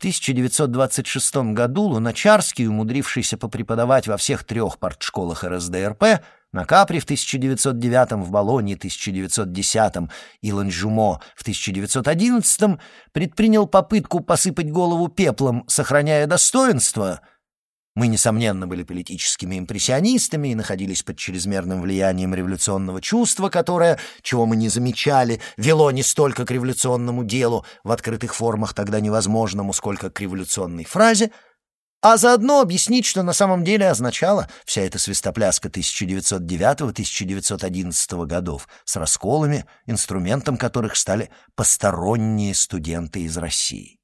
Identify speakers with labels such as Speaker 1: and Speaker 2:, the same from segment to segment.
Speaker 1: 1926 году Луначарский, умудрившийся попреподавать во всех трех партшколах РСДРП, на Капри в 1909, в Болонье 1910 и Ланжумо в 1911 предпринял попытку посыпать голову пеплом, сохраняя достоинство. Мы, несомненно, были политическими импрессионистами и находились под чрезмерным влиянием революционного чувства, которое, чего мы не замечали, вело не столько к революционному делу в открытых формах тогда невозможному, сколько к революционной фразе — а заодно объяснить, что на самом деле означала вся эта свистопляска 1909-1911 годов с расколами, инструментом которых стали посторонние студенты из России.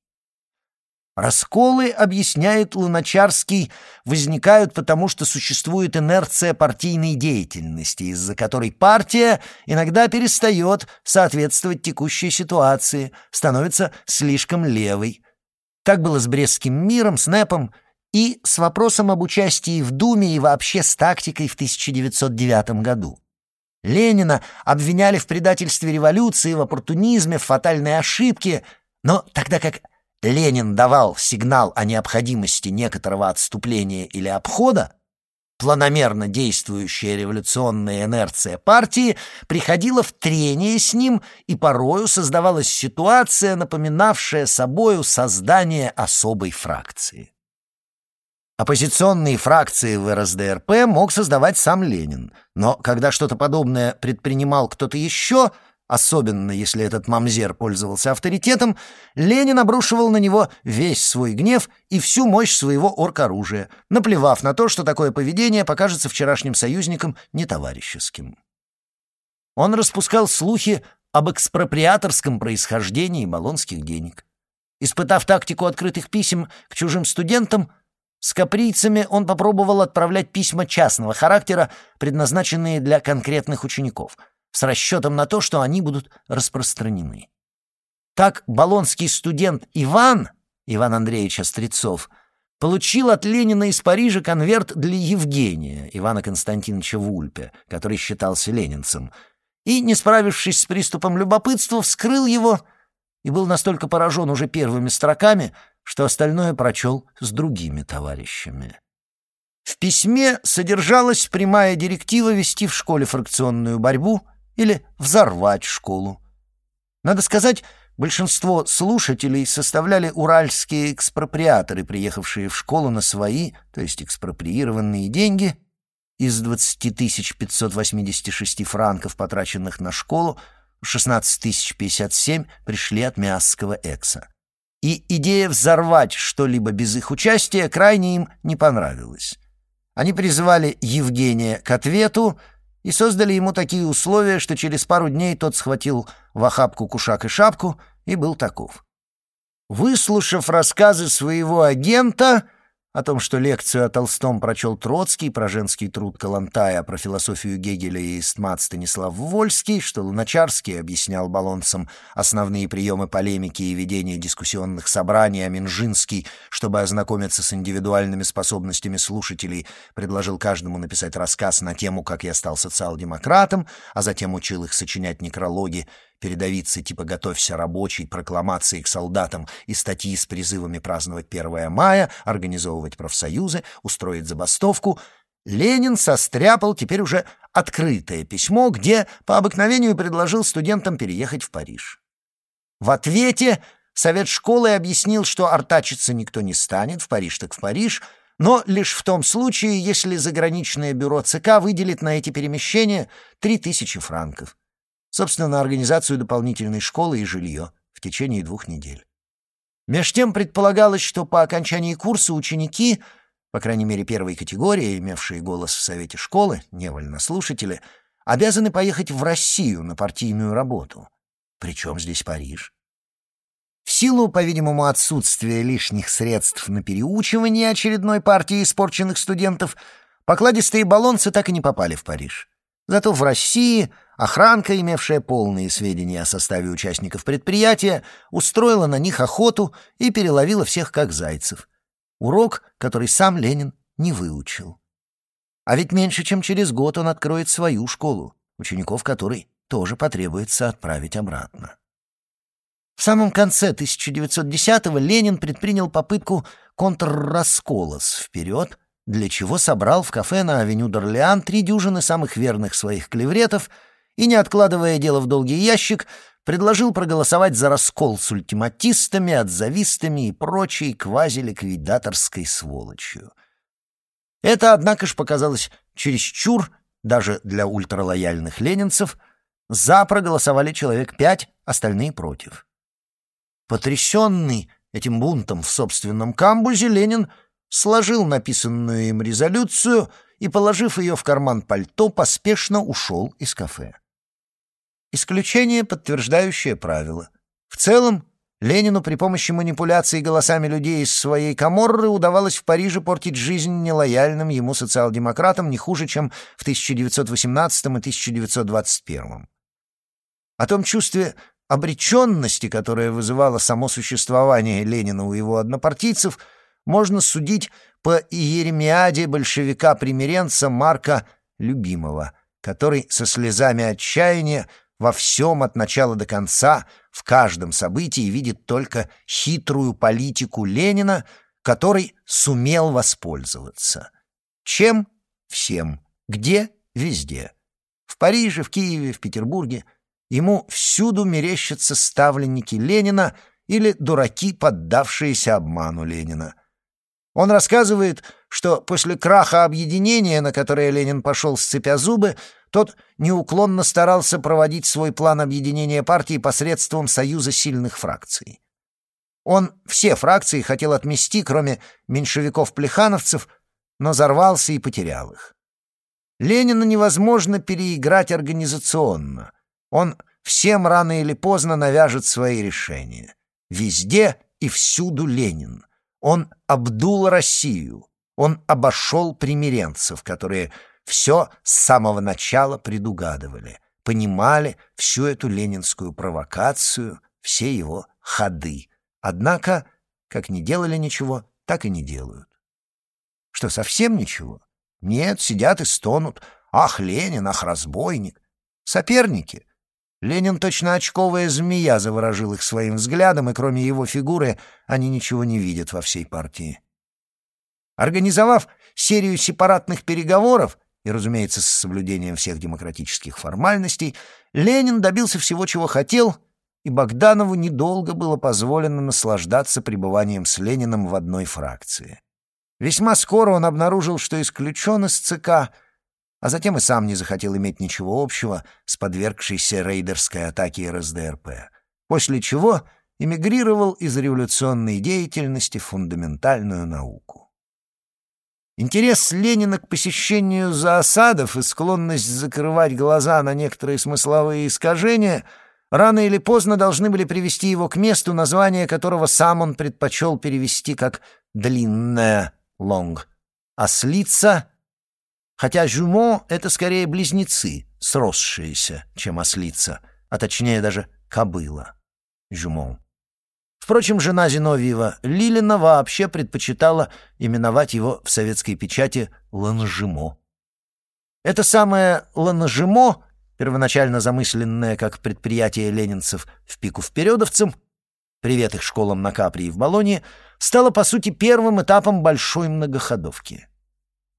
Speaker 1: Расколы, объясняет Луначарский, возникают потому, что существует инерция партийной деятельности, из-за которой партия иногда перестает соответствовать текущей ситуации, становится слишком левой. Так было с Брестским миром, с НЭПом и с вопросом об участии в Думе и вообще с тактикой в 1909 году. Ленина обвиняли в предательстве революции, в оппортунизме, в фатальной ошибке, но тогда как Ленин давал сигнал о необходимости некоторого отступления или обхода, планомерно действующая революционная инерция партии приходила в трение с ним, и порою создавалась ситуация, напоминавшая собою создание особой фракции. Оппозиционные фракции в РСДРП мог создавать сам Ленин, но когда что-то подобное предпринимал кто-то еще, особенно если этот мамзер пользовался авторитетом, Ленин обрушивал на него весь свой гнев и всю мощь своего оргоружия, наплевав на то, что такое поведение покажется вчерашним союзникам нетоварищеским. Он распускал слухи об экспроприаторском происхождении болонских денег. Испытав тактику открытых писем к чужим студентам, с каприйцами он попробовал отправлять письма частного характера, предназначенные для конкретных учеников, с расчетом на то, что они будут распространены. Так болонский студент Иван, Иван Андреевич Острецов, получил от Ленина из Парижа конверт для Евгения, Ивана Константиновича Вульпе, который считался ленинцем, и, не справившись с приступом любопытства, вскрыл его и был настолько поражен уже первыми строками, что остальное прочел с другими товарищами. В письме содержалась прямая директива вести в школе фракционную борьбу или взорвать школу. Надо сказать, большинство слушателей составляли уральские экспроприаторы, приехавшие в школу на свои, то есть экспроприированные деньги. Из 20 586 франков, потраченных на школу, 16 057 пришли от Миасского экса и идея взорвать что-либо без их участия крайне им не понравилась. Они призывали Евгения к ответу и создали ему такие условия, что через пару дней тот схватил в охапку кушак и шапку и был таков. Выслушав рассказы своего агента, о том, что лекцию о Толстом прочел Троцкий, про женский труд Калантая, про философию Гегеля и Истмат Станислав Вольский, что Луначарский объяснял балонцам основные приемы полемики и ведения дискуссионных собраний, а Минжинский, чтобы ознакомиться с индивидуальными способностями слушателей, предложил каждому написать рассказ на тему «Как я стал социал-демократом», а затем учил их сочинять некрологи, передовицы типа «Готовься, рабочий», прокламации к солдатам и статьи с призывами праздновать 1 мая, организовывать профсоюзы, устроить забастовку, Ленин состряпал теперь уже открытое письмо, где по обыкновению предложил студентам переехать в Париж. В ответе совет школы объяснил, что артачиться никто не станет, в Париж так в Париж, но лишь в том случае, если заграничное бюро ЦК выделит на эти перемещения 3000 франков собственно, на организацию дополнительной школы и жилье в течение двух недель. Меж тем предполагалось, что по окончании курса ученики, по крайней мере первой категории, имевшие голос в совете школы, невольно слушатели, обязаны поехать в Россию на партийную работу. Причем здесь Париж? В силу, по-видимому, отсутствия лишних средств на переучивание очередной партии испорченных студентов, покладистые баллонцы так и не попали в Париж. Зато в России охранка, имевшая полные сведения о составе участников предприятия, устроила на них охоту и переловила всех как зайцев. Урок, который сам Ленин не выучил. А ведь меньше чем через год он откроет свою школу, учеников которой тоже потребуется отправить обратно. В самом конце 1910-го Ленин предпринял попытку контррасколос вперед, для чего собрал в кафе на авеню Дорлеан три дюжины самых верных своих клевретов и, не откладывая дело в долгий ящик, предложил проголосовать за раскол с ультиматистами, отзавистами и прочей квазиликвидаторской сволочью. Это, однако ж, показалось чересчур даже для ультралояльных ленинцев. За проголосовали человек пять, остальные против. Потрясенный этим бунтом в собственном камбузе, Ленин сложил написанную им резолюцию и, положив ее в карман пальто, поспешно ушел из кафе. Исключение, подтверждающее правило. В целом, Ленину при помощи манипуляций голосами людей из своей коморры удавалось в Париже портить жизнь нелояльным ему социал-демократам не хуже, чем в 1918 и 1921. О том чувстве обреченности, которое вызывало само существование Ленина у его однопартийцев, можно судить по иеремиаде большевика-примиренца Марка Любимого, который со слезами отчаяния во всем от начала до конца, в каждом событии видит только хитрую политику Ленина, который сумел воспользоваться. Чем? Всем. Где? Везде. В Париже, в Киеве, в Петербурге. Ему всюду мерещатся ставленники Ленина или дураки, поддавшиеся обману Ленина. Он рассказывает, что после краха объединения, на которое Ленин пошел сцепя зубы, тот неуклонно старался проводить свой план объединения партии посредством союза сильных фракций. Он все фракции хотел отмести, кроме меньшевиков-плехановцев, но взорвался и потерял их. Ленина невозможно переиграть организационно. Он всем рано или поздно навяжет свои решения. Везде и всюду Ленин. Он обдул Россию. Он обошел примиренцев, которые все с самого начала предугадывали, понимали всю эту ленинскую провокацию, все его ходы. Однако, как не делали ничего, так и не делают. Что, совсем ничего? Нет, сидят и стонут. Ах, Ленин, ах, разбойник. Соперники. Ленин точно очковая змея заворожил их своим взглядом, и кроме его фигуры они ничего не видят во всей партии. Организовав серию сепаратных переговоров, и, разумеется, с соблюдением всех демократических формальностей, Ленин добился всего, чего хотел, и Богданову недолго было позволено наслаждаться пребыванием с Лениным в одной фракции. Весьма скоро он обнаружил, что исключен из ЦК, а затем и сам не захотел иметь ничего общего с подвергшейся рейдерской атаке РСДРП, после чего эмигрировал из революционной деятельности в фундаментальную науку. Интерес Ленина к посещению зоосадов и склонность закрывать глаза на некоторые смысловые искажения рано или поздно должны были привести его к месту, название которого сам он предпочел перевести как «длинная» — «лонг», «ослица», хотя «жюмо» — это скорее близнецы, сросшиеся, чем «ослица», а точнее даже «кобыла» — «жюмон». Впрочем, жена Зиновьева, Лилина, вообще предпочитала именовать его в советской печати «ланжимо». Это самое «ланжимо», первоначально замысленное как предприятие ленинцев в пику впередовцам, привет их школам на Капри и в Болонье, стало, по сути, первым этапом большой многоходовки.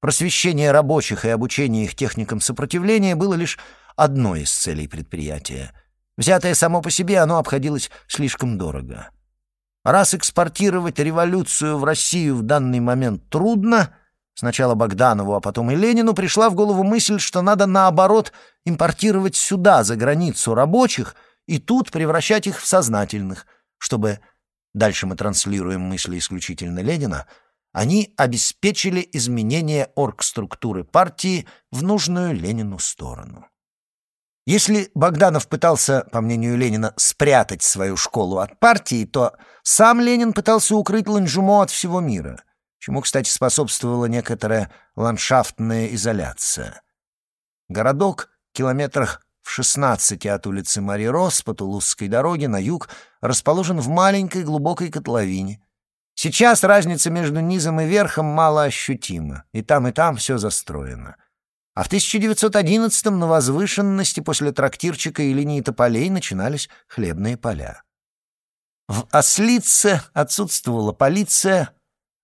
Speaker 1: Просвещение рабочих и обучение их техникам сопротивления было лишь одной из целей предприятия. Взятое само по себе, оно обходилось слишком дорого. Раз экспортировать революцию в Россию в данный момент трудно, сначала Богданову, а потом и Ленину пришла в голову мысль, что надо наоборот импортировать сюда, за границу рабочих, и тут превращать их в сознательных, чтобы, дальше мы транслируем мысли исключительно Ленина, они обеспечили изменение оргструктуры партии в нужную Ленину сторону. Если Богданов пытался, по мнению Ленина, спрятать свою школу от партии, то сам Ленин пытался укрыть Ланжумо от всего мира, чему, кстати, способствовала некоторая ландшафтная изоляция. Городок, километрах в 16 от улицы Мари-Рос по Тулузской дороге на юг, расположен в маленькой глубокой котловине. Сейчас разница между низом и верхом мало ощутима, и там, и там все застроено — а в 1911-м на возвышенности после трактирчика и линии тополей начинались хлебные поля. В Ослице отсутствовала полиция,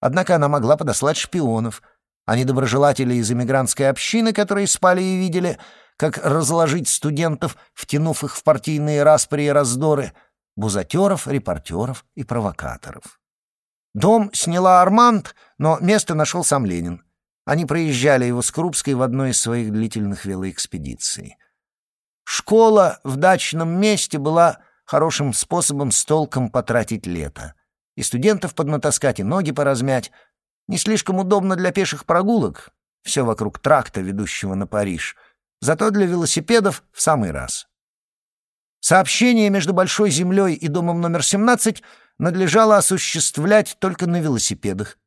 Speaker 1: однако она могла подослать шпионов, а недоброжелатели из эмигрантской общины, которые спали и видели, как разложить студентов, втянув их в партийные распри и раздоры, бузатеров, репортеров и провокаторов. Дом сняла Арманд, но место нашел сам Ленин. Они проезжали его с Крупской в одной из своих длительных велоэкспедиций. Школа в дачном месте была хорошим способом с толком потратить лето. И студентов поднатаскать, и ноги поразмять. Не слишком удобно для пеших прогулок, все вокруг тракта, ведущего на Париж. Зато для велосипедов в самый раз. Сообщение между Большой землей и домом номер 17 надлежало осуществлять только на велосипедах.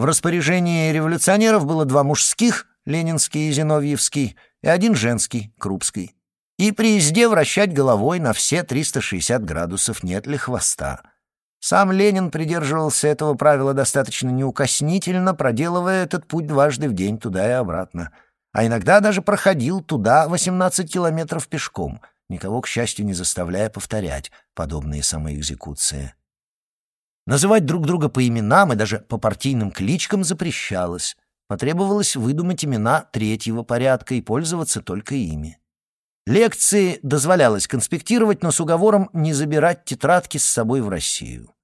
Speaker 1: В распоряжении революционеров было два мужских, Ленинский и Зиновьевский, и один женский, Крупский и при езде вращать головой на все 360 градусов, нет ли хвоста. Сам Ленин придерживался этого правила достаточно неукоснительно, проделывая этот путь дважды в день туда и обратно. А иногда даже проходил туда 18 километров пешком, никого, к счастью, не заставляя повторять подобные самоэкзекуции. Называть друг друга по именам и даже по партийным кличкам запрещалось. Потребовалось выдумать имена третьего порядка и пользоваться только ими. Лекции дозволялось конспектировать, но с уговором не забирать тетрадки с собой в Россию.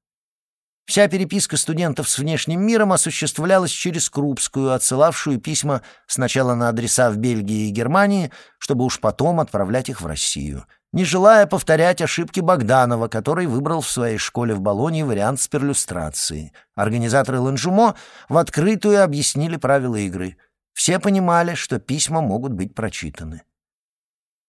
Speaker 1: Вся переписка студентов с внешним миром осуществлялась через Крупскую, отсылавшую письма сначала на адреса в Бельгии и Германии, чтобы уж потом отправлять их в Россию, не желая повторять ошибки Богданова, который выбрал в своей школе в Болонье вариант с перлюстрацией. Организаторы Ланжумо в открытую объяснили правила игры. Все понимали, что письма могут быть прочитаны.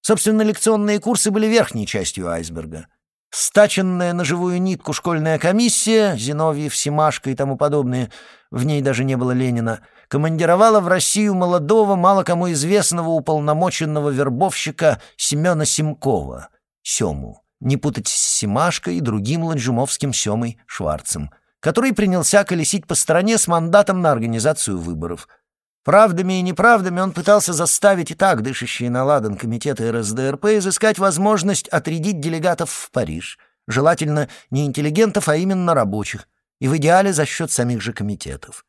Speaker 1: Собственно, лекционные курсы были верхней частью айсберга. Стаченная на живую нитку школьная комиссия, Зиновьев, Семашко и тому подобные, в ней даже не было Ленина, командировала в Россию молодого, мало кому известного уполномоченного вербовщика Семена Семкова, Сему, не путать с Семашко и другим ланжумовским Семой Шварцем, который принялся колесить по стране с мандатом на организацию выборов — Правдами и неправдами он пытался заставить и так дышащие на ладан комитеты РСДРП изыскать возможность отрядить делегатов в Париж, желательно не интеллигентов, а именно рабочих, и в идеале за счет самих же комитетов.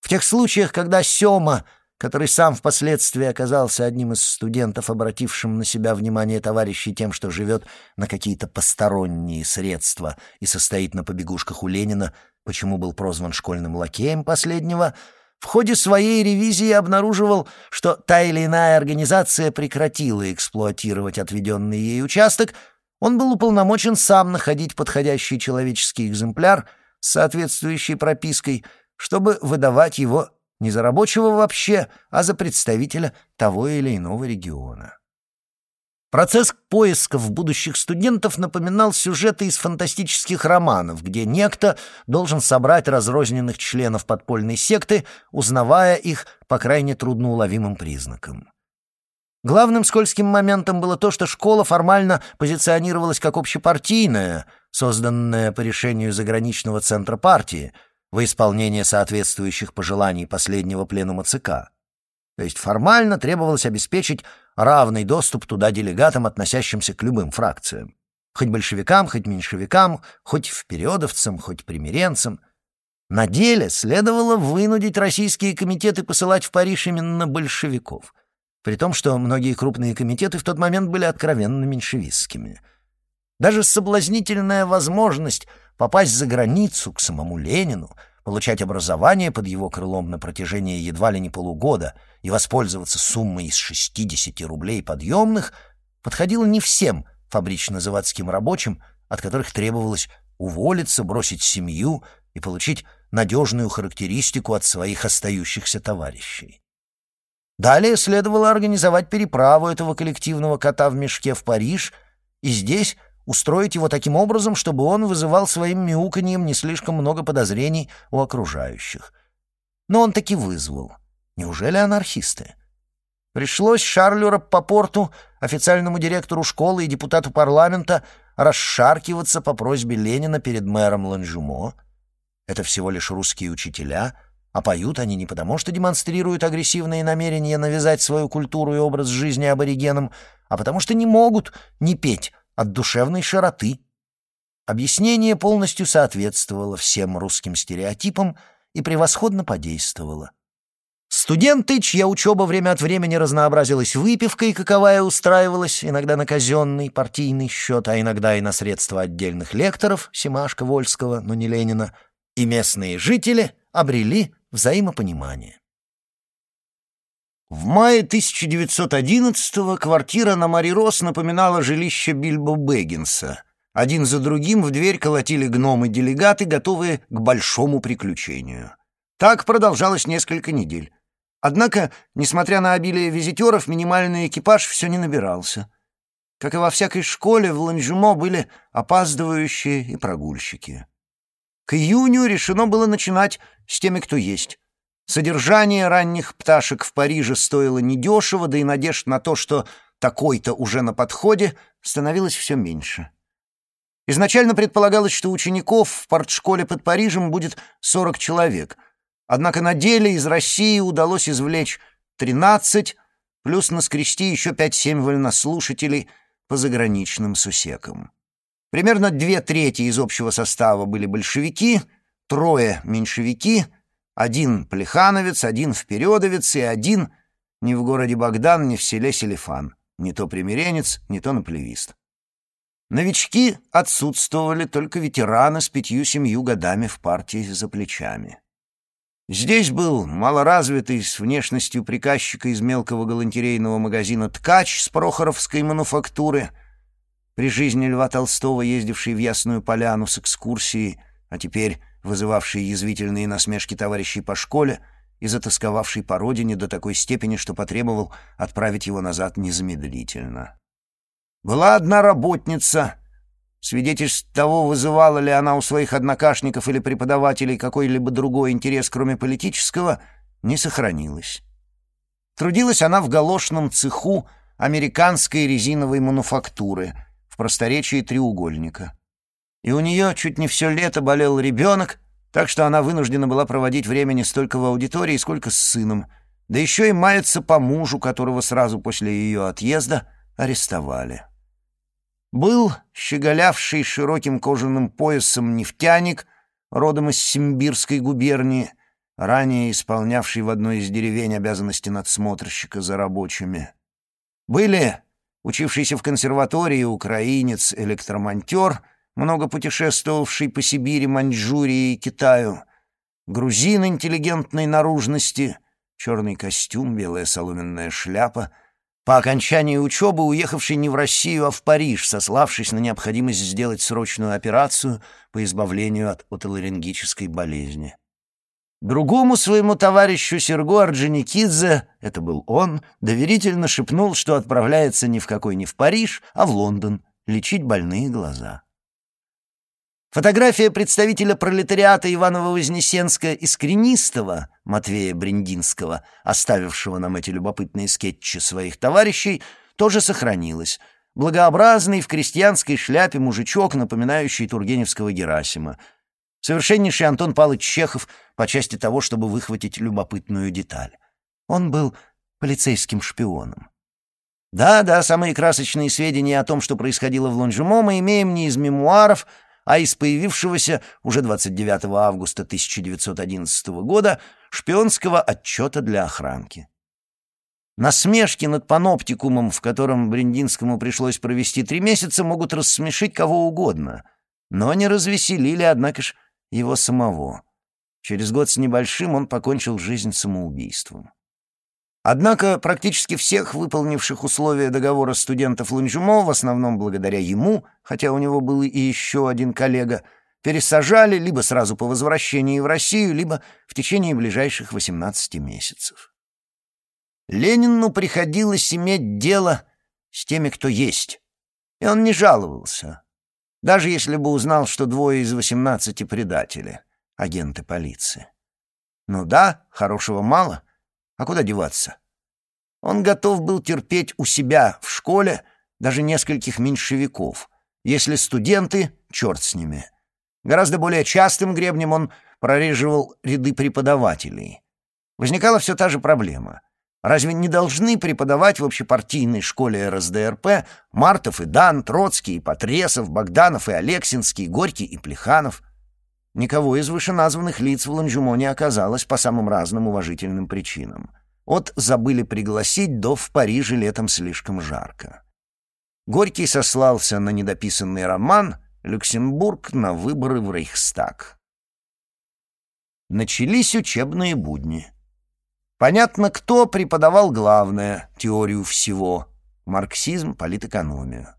Speaker 1: В тех случаях, когда Сёма, который сам впоследствии оказался одним из студентов, обратившим на себя внимание товарищей тем, что живет на какие-то посторонние средства и состоит на побегушках у Ленина, почему был прозван школьным лакеем последнего — в ходе своей ревизии обнаруживал, что та или иная организация прекратила эксплуатировать отведенный ей участок, он был уполномочен сам находить подходящий человеческий экземпляр с соответствующей пропиской, чтобы выдавать его не за рабочего вообще, а за представителя того или иного региона. Процесс поисков будущих студентов напоминал сюжеты из фантастических романов, где некто должен собрать разрозненных членов подпольной секты, узнавая их по крайне трудноуловимым признакам. Главным скользким моментом было то, что школа формально позиционировалась как общепартийная, созданная по решению заграничного центра партии, во исполнение соответствующих пожеланий последнего пленума ЦК. То есть формально требовалось обеспечить равный доступ туда делегатам, относящимся к любым фракциям. Хоть большевикам, хоть меньшевикам, хоть впередовцам, хоть примиренцам. На деле следовало вынудить российские комитеты посылать в Париж именно большевиков, при том, что многие крупные комитеты в тот момент были откровенно меньшевистскими. Даже соблазнительная возможность попасть за границу к самому Ленину — получать образование под его крылом на протяжении едва ли не полугода и воспользоваться суммой из 60 рублей подъемных подходило не всем фабрично-заводским рабочим, от которых требовалось уволиться, бросить семью и получить надежную характеристику от своих остающихся товарищей. Далее следовало организовать переправу этого коллективного кота в мешке в Париж, и здесь устроить его таким образом, чтобы он вызывал своим мяуканьем не слишком много подозрений у окружающих. Но он таки вызвал. Неужели анархисты? Пришлось Шарлю Раппопорту, официальному директору школы и депутату парламента, расшаркиваться по просьбе Ленина перед мэром Ланжумо. Это всего лишь русские учителя, а поют они не потому, что демонстрируют агрессивные намерения навязать свою культуру и образ жизни аборигенам, а потому что не могут не петь от душевной широты. Объяснение полностью соответствовало всем русским стереотипам и превосходно подействовало. Студенты, чья учеба время от времени разнообразилась выпивкой, каковая устраивалась иногда на казенный партийный счет, а иногда и на средства отдельных лекторов, Семашка, Вольского, но не Ленина, и местные жители обрели взаимопонимание. В мае 1911-го квартира на Марирос напоминала жилище Бильбо Бэггинса. Один за другим в дверь колотили гномы-делегаты, готовые к большому приключению. Так продолжалось несколько недель. Однако, несмотря на обилие визитеров, минимальный экипаж все не набирался. Как и во всякой школе, в Ланжумо были опаздывающие и прогульщики. К июню решено было начинать с теми, кто есть. Содержание ранних пташек в Париже стоило недешево, да и надежд на то, что такой-то уже на подходе, становилось все меньше. Изначально предполагалось, что учеников в партшколе под Парижем будет 40 человек — Однако на деле из России удалось извлечь 13, плюс наскрести еще 5-7 вольнослушателей по заграничным сусекам. Примерно две трети из общего состава были большевики, трое — меньшевики, один — плехановец, один — впередовец и один — не в городе Богдан, не в селе Селифан, не то примиренец, не то наплевист. Новички отсутствовали, только ветераны с пятью-семью годами в партии за плечами. Здесь был малоразвитый с внешностью приказчика из мелкого галантерейного магазина «Ткач» с Прохоровской мануфактуры, при жизни Льва Толстого, ездивший в Ясную Поляну с экскурсией, а теперь вызывавший язвительные насмешки товарищей по школе и затасковавший по родине до такой степени, что потребовал отправить его назад незамедлительно. Была одна работница, Свидетельств того, вызывала ли она у своих однокашников или преподавателей какой-либо другой интерес, кроме политического, не сохранилось. Трудилась она в галошном цеху американской резиновой мануфактуры в просторечии треугольника. И у нее чуть не все лето болел ребенок, так что она вынуждена была проводить время не столько в аудитории, сколько с сыном, да еще и мается по мужу, которого сразу после ее отъезда арестовали. Был щеголявший широким кожаным поясом нефтяник, родом из Симбирской губернии, ранее исполнявший в одной из деревень обязанности надсмотрщика за рабочими. Были учившийся в консерватории украинец, электромонтер, много путешествовавший по Сибири, Маньчжурии и Китаю, грузин интеллигентной наружности, черный костюм, белая соломенная шляпа — по окончании учебы уехавший не в Россию, а в Париж, сославшись на необходимость сделать срочную операцию по избавлению от отоларингической болезни. Другому своему товарищу Серго Орджоникидзе, это был он, доверительно шепнул, что отправляется ни в какой не в Париж, а в Лондон лечить больные глаза. Фотография представителя пролетариата Иванова-Вознесенска Искренистого, Матвея Бриндинского, оставившего нам эти любопытные скетчи своих товарищей, тоже сохранилась. Благообразный в крестьянской шляпе мужичок, напоминающий Тургеневского Герасима. Совершеннейший Антон Павлович Чехов по части того, чтобы выхватить любопытную деталь. Он был полицейским шпионом. Да-да, самые красочные сведения о том, что происходило в Лонжумо, мы имеем не из мемуаров, а из появившегося уже 29 августа 1911 года шпионского отчета для охранки. Насмешки над паноптикумом, в котором Бриндинскому пришлось провести три месяца, могут рассмешить кого угодно, но не развеселили, однако ж, его самого. Через год с небольшим он покончил жизнь самоубийством. Однако практически всех выполнивших условия договора студентов Лунжумо, в основном благодаря ему, хотя у него был и еще один коллега, пересажали либо сразу по возвращении в Россию, либо в течение ближайших 18 месяцев. Ленину приходилось иметь дело с теми, кто есть, и он не жаловался, даже если бы узнал, что двое из 18 предатели, агенты полиции. Ну да, хорошего мало — а куда деваться? Он готов был терпеть у себя в школе даже нескольких меньшевиков. Если студенты, черт с ними. Гораздо более частым гребнем он прореживал ряды преподавателей. Возникала все та же проблема. Разве не должны преподавать в общепартийной школе РСДРП Мартов и Дан, Троцкий и Потресов, Богданов и Алексинский, Горький и Плеханов? Никого из вышеназванных лиц в Ланжумо не оказалось по самым разным уважительным причинам. От забыли пригласить до в Париже летом слишком жарко. Горький сослался на недописанный роман, Люксембург на выборы в Рейхстаг. Начались учебные будни. Понятно, кто преподавал главное — теорию всего — марксизм, политэкономию.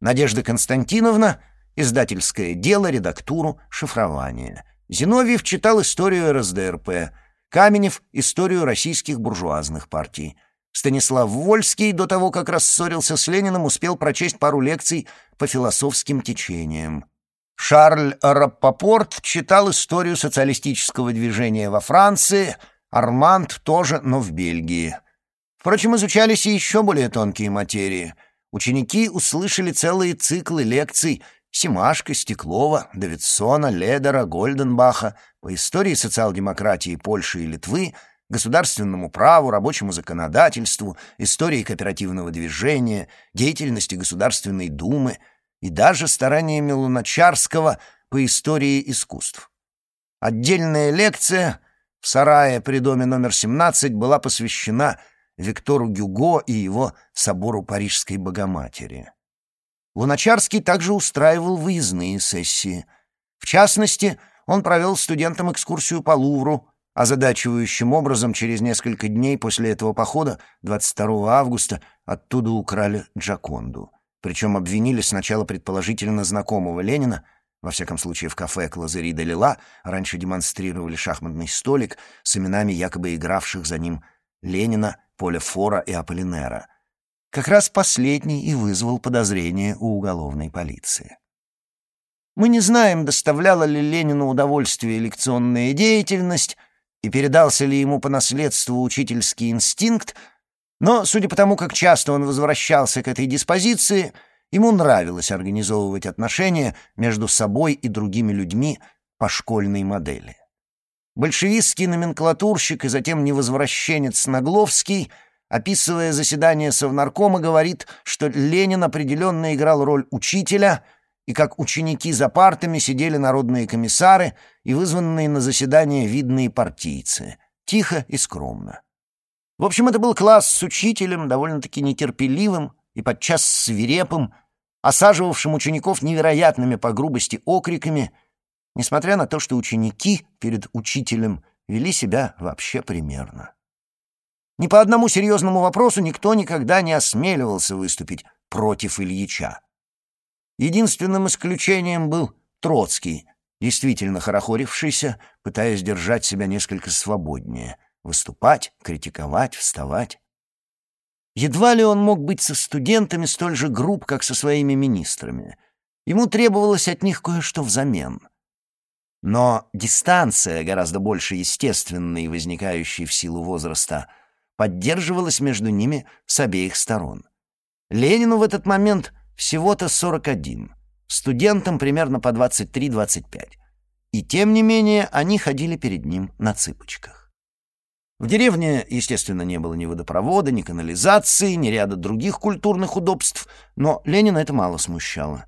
Speaker 1: Надежда Константиновна — издательское дело, редактуру, шифрование. Зиновьев читал историю РСДРП, Каменев — историю российских буржуазных партий. Станислав Вольский, до того, как рассорился с Лениным, успел прочесть пару лекций по философским течениям. Шарль Раппопорт читал историю социалистического движения во Франции, Арманд тоже, но в Бельгии. Впрочем, изучались и еще более тонкие материи. Ученики услышали целые циклы лекций Симашка, Стеклова, Давидсона, Ледера, Гольденбаха по истории социал-демократии Польши и Литвы, государственному праву, рабочему законодательству, истории кооперативного движения, деятельности Государственной Думы — и даже стараниями Луначарского по истории искусств. Отдельная лекция в сарае при доме номер 17 была посвящена Виктору Гюго и его собору Парижской Богоматери. Луначарский также устраивал выездные сессии. В частности, он провел студентам экскурсию по Лувру, озадачивающим образом через несколько дней после этого похода, 22 августа, оттуда украли Джаконду. Причем обвинили сначала предположительно знакомого Ленина, во всяком случае в кафе Клазери де Лила раньше демонстрировали шахматный столик с именами якобы игравших за ним Ленина, Поля Фора и Аполлинера. Как раз последний и вызвал подозрение у уголовной полиции. Мы не знаем, доставляла ли Ленину удовольствие лекционная деятельность и передался ли ему по наследству учительский инстинкт, но, судя по тому, как часто он возвращался к этой диспозиции, ему нравилось организовывать отношения между собой и другими людьми по школьной модели. Большевистский номенклатурщик и затем невозвращенец Нагловский, описывая заседание Совнаркома, говорит, что Ленин определенно играл роль учителя, и как ученики за партами сидели народные комиссары и вызванные на заседание видные партийцы, тихо и скромно. В общем, это был класс с учителем, довольно-таки нетерпеливым и подчас свирепым, осаживавшим учеников невероятными по грубости окриками, несмотря на то, что ученики перед учителем вели себя вообще примерно. Ни по одному серьезному вопросу никто никогда не осмеливался выступить против Ильича. Единственным исключением был Троцкий, действительно хорохорившийся, пытаясь держать себя несколько свободнее — Выступать, критиковать, вставать. Едва ли он мог быть со студентами столь же груб, как со своими министрами. Ему требовалось от них кое-что взамен. Но дистанция, гораздо больше естественной возникающей в силу возраста, поддерживалась между ними с обеих сторон. Ленину в этот момент всего-то 41, студентам примерно по 23-25. И тем не менее они ходили перед ним на цыпочках. В деревне, естественно, не было ни водопровода, ни канализации, ни ряда других культурных удобств, но Ленина это мало смущало.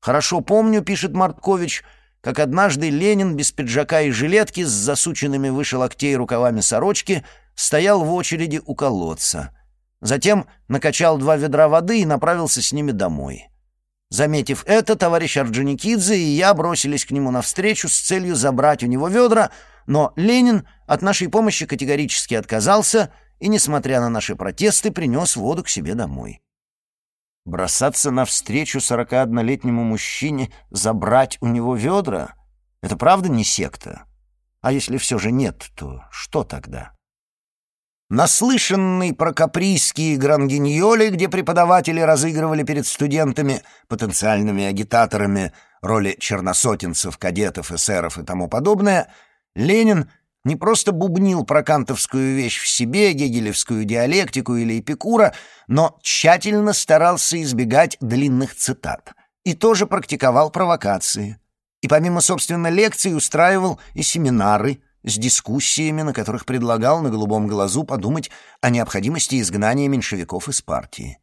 Speaker 1: «Хорошо помню», — пишет Марткович, как однажды Ленин без пиджака и жилетки с засученными выше локтей рукавами сорочки стоял в очереди у колодца. Затем накачал два ведра воды и направился с ними домой. Заметив это, товарищ Орджоникидзе и я бросились к нему навстречу с целью забрать у него ведра — но Ленин от нашей помощи категорически отказался и, несмотря на наши протесты, принес воду к себе домой. Бросаться навстречу 41-летнему мужчине, забрать у него ведра — это правда не секта? А если все же нет, то что тогда? Наслышанный про каприйские грангиньоли, где преподаватели разыгрывали перед студентами, потенциальными агитаторами, роли черносотенцев, кадетов, эсеров и тому подобное — Ленин не просто бубнил про кантовскую вещь в себе, гегелевскую диалектику или эпикура, но тщательно старался избегать длинных цитат и тоже практиковал провокации. И помимо, собственно, лекций устраивал и семинары, с дискуссиями, на которых предлагал на голубом глазу подумать о необходимости изгнания меньшевиков из партии.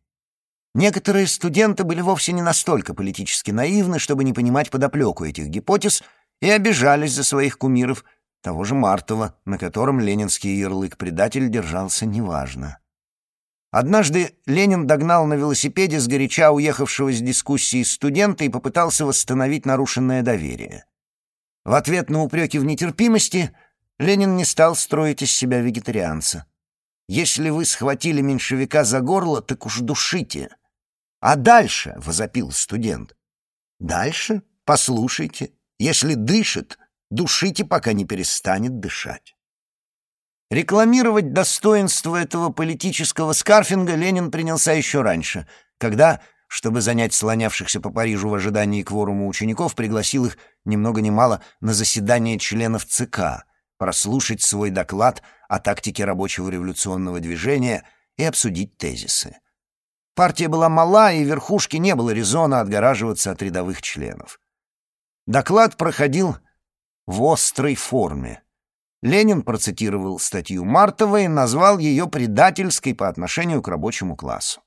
Speaker 1: Некоторые студенты были вовсе не настолько политически наивны, чтобы не понимать подоплеку этих гипотез, и обижались за своих кумиров, того же Мартова, на котором ленинский ярлык «предатель» держался неважно. Однажды Ленин догнал на велосипеде сгоряча уехавшего с дискуссии студента и попытался восстановить нарушенное доверие. В ответ на упреки в нетерпимости Ленин не стал строить из себя вегетарианца. «Если вы схватили меньшевика за горло, так уж душите». «А дальше?» — возопил студент. «Дальше? Послушайте. Если дышит, душите, пока не перестанет дышать». Рекламировать достоинство этого политического скарфинга Ленин принялся еще раньше, когда чтобы занять слонявшихся по Парижу в ожидании кворума учеников, пригласил их ни много ни мало на заседание членов ЦК, прослушать свой доклад о тактике рабочего революционного движения и обсудить тезисы. Партия была мала, и верхушке не было резона отгораживаться от рядовых членов. Доклад проходил в острой форме. Ленин процитировал статью Мартова и назвал ее предательской по отношению к рабочему классу.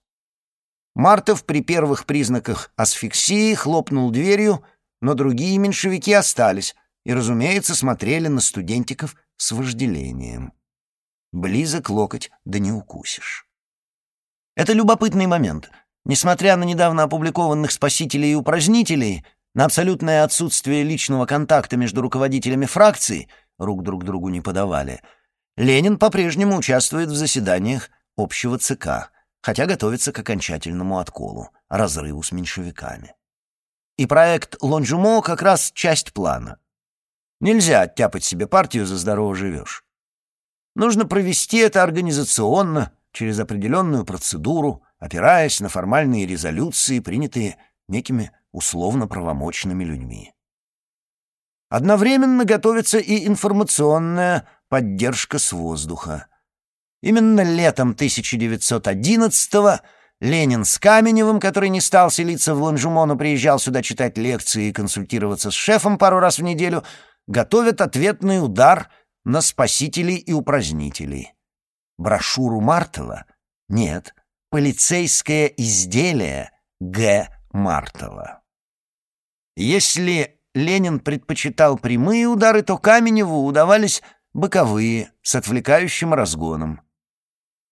Speaker 1: Мартов при первых признаках асфиксии хлопнул дверью, но другие меньшевики остались и, разумеется, смотрели на студентиков с вожделением. Близок локоть, да не укусишь. Это любопытный момент. Несмотря на недавно опубликованных спасителей и упразднителей, на абсолютное отсутствие личного контакта между руководителями фракций, рук друг другу не подавали, Ленин по-прежнему участвует в заседаниях общего ЦК — хотя готовится к окончательному отколу, разрыву с меньшевиками. И проект Лонжумо как раз часть плана. Нельзя оттяпать себе партию за здорово живешь. Нужно провести это организационно, через определенную процедуру, опираясь на формальные резолюции, принятые некими условно правомочными людьми. Одновременно готовится и информационная поддержка с воздуха. Именно летом 1911-го Ленин с Каменевым, который не стал селиться в Ланжумо, приезжал сюда читать лекции и консультироваться с шефом пару раз в неделю, готовят ответный удар на спасителей и упразднителей. Брошюру Мартова? Нет. Полицейское изделие Г. Мартова. Если Ленин предпочитал прямые удары, то Каменеву удавались боковые, с отвлекающим разгоном.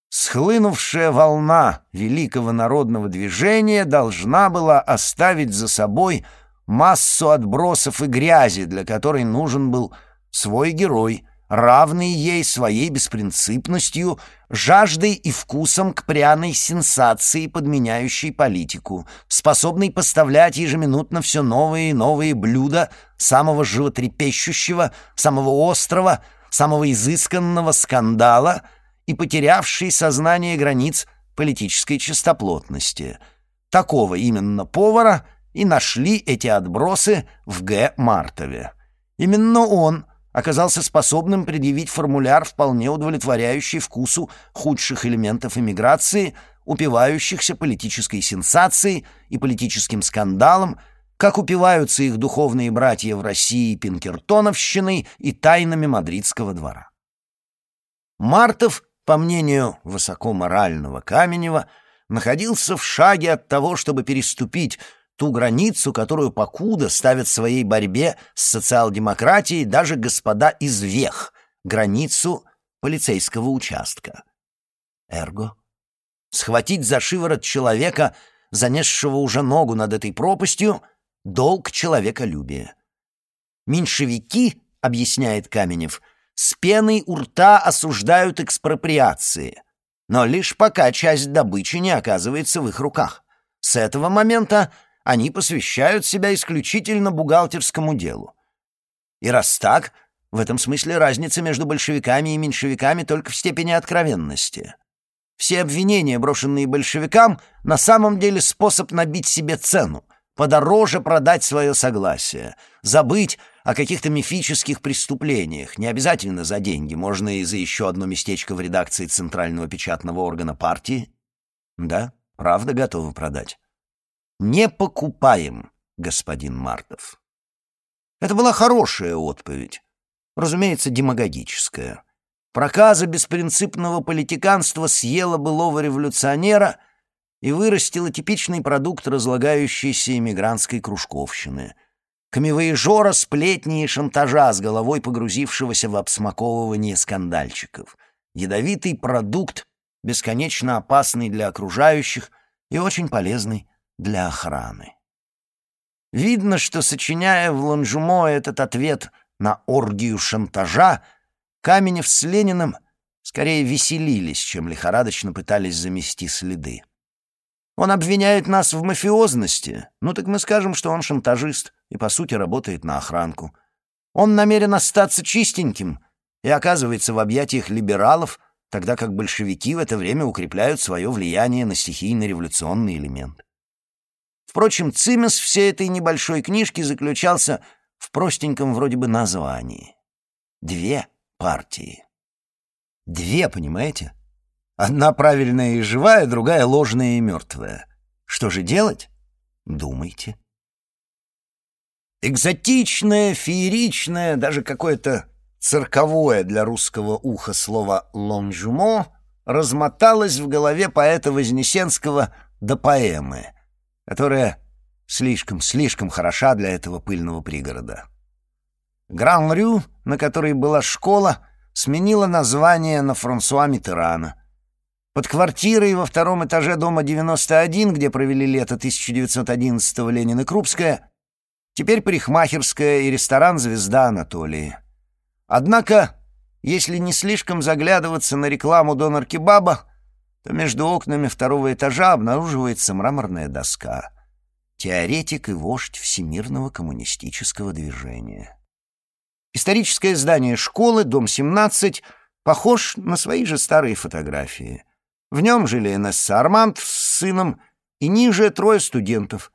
Speaker 1: Схлынувшая волна великого народного движения должна была оставить за собой массу отбросов и грязи, для которой нужен был свой герой, равный ей своей беспринципностью, жаждой и вкусом к пряной сенсации, подменяющей политику, способный поставлять ежеминутно все новые и новые блюда самого животрепещущего, самого острого, самого изысканного скандала — и потерявший сознание границ политической чистоплотности. Такого именно повара и нашли эти отбросы в Г. Мартове. Именно он оказался способным предъявить формуляр, вполне удовлетворяющий вкусу худших элементов иммиграции, упивающихся политической сенсацией и политическим скандалом, как упиваются их духовные братья в России Пинкертоновщиной и тайнами мадридского двора. Мартов по мнению высокоморального Каменева, находился в шаге от того, чтобы переступить ту границу, которую покуда ставят в своей борьбе с социал-демократией даже господа из Вех, границу полицейского участка. Эрго. Схватить за шиворот человека, занесшего уже ногу над этой пропастью, долг человеколюбия. Меньшевики, объясняет Каменев, — с пеной у рта осуждают экспроприации, но лишь пока часть добычи не оказывается в их руках. С этого момента они посвящают себя исключительно бухгалтерскому делу. И раз так, в этом смысле разница между большевиками и меньшевиками только в степени откровенности. Все обвинения, брошенные большевикам, на самом деле способ набить себе цену, подороже продать свое согласие, забыть о каких-то мифических преступлениях, не обязательно за деньги, можно и за еще одно местечко в редакции Центрального печатного органа партии. Да, правда готовы продать. Не покупаем, господин Мартов. Это была хорошая отповедь. разумеется, демагогическое. Проказа беспринципного политиканства съела былого революционера и вырастила типичный продукт разлагающейся эмигрантской кружковщины. Камевоежора сплетни и шантажа с головой погрузившегося в обсмаковывание скандальчиков. Ядовитый продукт, бесконечно опасный для окружающих и очень полезный для охраны. Видно, что, сочиняя в Ланжумо этот ответ на оргию шантажа, Каменев с Лениным скорее веселились, чем лихорадочно пытались замести следы. Он обвиняет нас в мафиозности, ну так мы скажем, что он шантажист и, по сути, работает на охранку. Он намерен остаться чистеньким и оказывается в объятиях либералов, тогда как большевики в это время укрепляют свое влияние на стихийно-революционный элемент. Впрочем, цимес всей этой небольшой книжки заключался в простеньком вроде бы названии. Две партии. Две, понимаете? Одна правильная и живая, другая ложная и мертвая. Что же делать? Думайте. Экзотичное, фееричное, даже какое-то цирковое для русского уха слово «лонжумо» размоталось в голове поэта Вознесенского до поэмы, которая слишком-слишком хороша для этого пыльного пригорода. Гран-Рю, на которой была школа, сменила название на Франсуа Митерана. Под квартирой во втором этаже дома 91, где провели лето 1911-го Ленин и Крупская, теперь парикмахерская и ресторан «Звезда Анатолии». Однако, если не слишком заглядываться на рекламу донор-кебаба, то между окнами второго этажа обнаруживается мраморная доска. Теоретик и вождь всемирного коммунистического движения. Историческое здание школы, дом 17, похож на свои же старые фотографии. В нем жили Энесса Арманд с сыном и ниже трое студентов,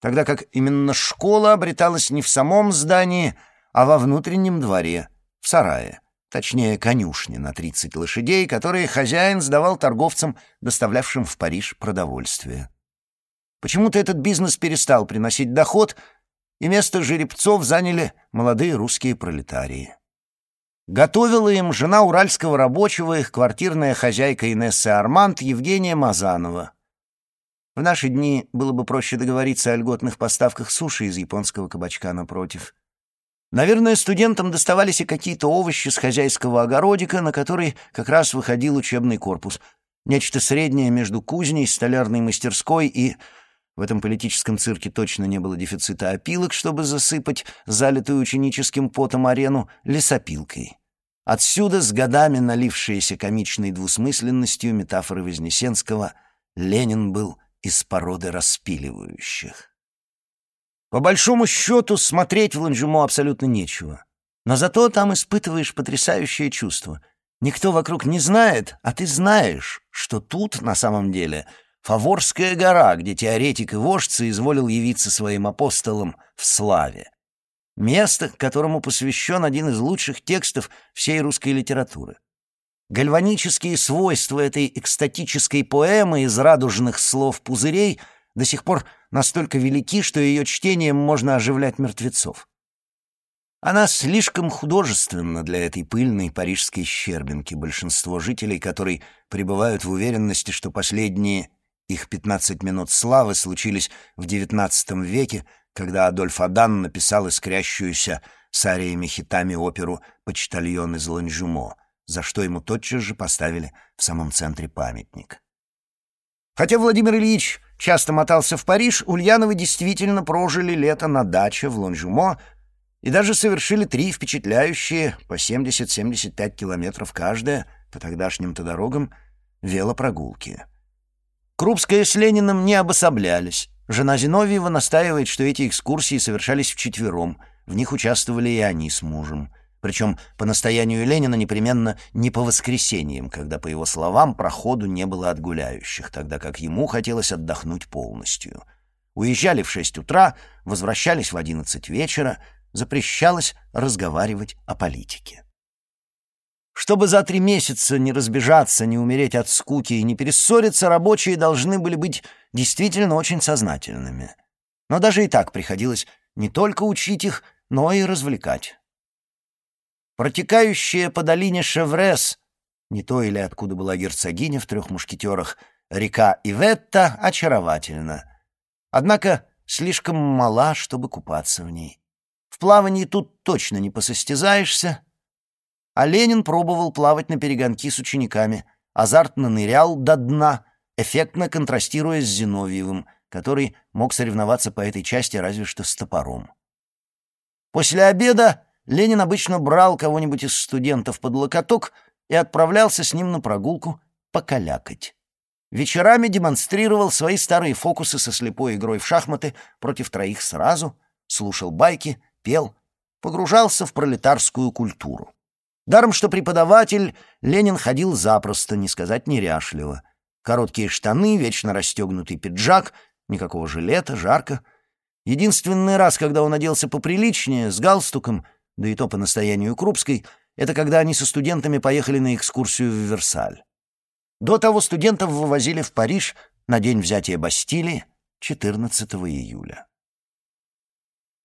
Speaker 1: тогда как именно школа обреталась не в самом здании, а во внутреннем дворе — в сарае, точнее конюшне на 30 лошадей, которые хозяин сдавал торговцам, доставлявшим в Париж продовольствие. Почему-то этот бизнес перестал приносить доход, и место жеребцов заняли молодые русские пролетарии. Готовила им жена уральского рабочего, их квартирная хозяйка Инессы Арманд Евгения Мазанова. В наши дни было бы проще договориться о льготных поставках суши из японского кабачка напротив. Наверное, студентам доставались и какие-то овощи с хозяйского огородика, на который как раз выходил учебный корпус. Нечто среднее между кузней, столярной мастерской и... В этом политическом цирке точно не было дефицита опилок, чтобы засыпать залитую ученическим потом арену лесопилкой. Отсюда, с годами налившиеся комичной двусмысленностью метафоры Вознесенского, Ленин был из породы распиливающих. По большому счету, смотреть в Ланжумо абсолютно нечего. Но зато там испытываешь потрясающее чувство. Никто вокруг не знает, а ты знаешь, что тут, на самом деле, Фаворская гора, где теоретик и вождь соизволил явиться своим апостолом в славе. Место, которому посвящен один из лучших текстов всей русской литературы. Гальванические свойства этой экстатической поэмы из радужных слов пузырей до сих пор настолько велики, что ее чтением можно оживлять мертвецов. Она слишком художественна для этой пыльной парижской щербинки, большинство жителей которой пребывают в уверенности, что последние их 15 минут славы случились в XIX веке, когда Адольф Адан написал искрящуюся с ариями хитами оперу «Почтальон из Ланжумо», за что ему тотчас же поставили в самом центре памятник. Хотя Владимир Ильич часто мотался в Париж, Ульяновы действительно прожили лето на даче в Лонжумо и даже совершили три впечатляющие по 70-75 километров каждая по тогдашним-то дорогам велопрогулки. Крупская с Лениным не обособлялись. Жена Зиновьева настаивает, что эти экскурсии совершались вчетвером, в них участвовали и они с мужем — причем по настоянию Ленина непременно не по воскресеньям, когда, по его словам, проходу не было от гуляющих, тогда как ему хотелось отдохнуть полностью. Уезжали в шесть утра, возвращались в одиннадцать вечера, запрещалось разговаривать о политике. Чтобы за три месяца не разбежаться, не умереть от скуки и не перессориться, рабочие должны были быть действительно очень сознательными. Но даже и так приходилось не только учить их, но и развлекать. Протекающая по долине Шеврес, не то или откуда была герцогиня в трех мушкетерах, река Иветта очаровательна. Однако слишком мала, чтобы купаться в ней. В плавании тут точно не посостязаешься. А Ленин пробовал плавать на перегонки с учениками, азартно нырял до дна, эффектно контрастируя с Зиновьевым, который мог соревноваться по этой части разве что с топором. После обеда Ленин обычно брал кого-нибудь из студентов под локоток и отправлялся с ним на прогулку покалякать. Вечерами демонстрировал свои старые фокусы со слепой игрой в шахматы против троих сразу, слушал байки, пел, погружался в пролетарскую культуру. Даром, что преподаватель, Ленин ходил запросто, не сказать неряшливо. Короткие штаны, вечно расстегнутый пиджак, никакого жилета, жарко. Единственный раз, когда он оделся поприличнее, с галстуком, да и то по настоянию Крупской, это когда они со студентами поехали на экскурсию в Версаль. До того студентов вывозили в Париж на день взятия Бастилии 14 июля.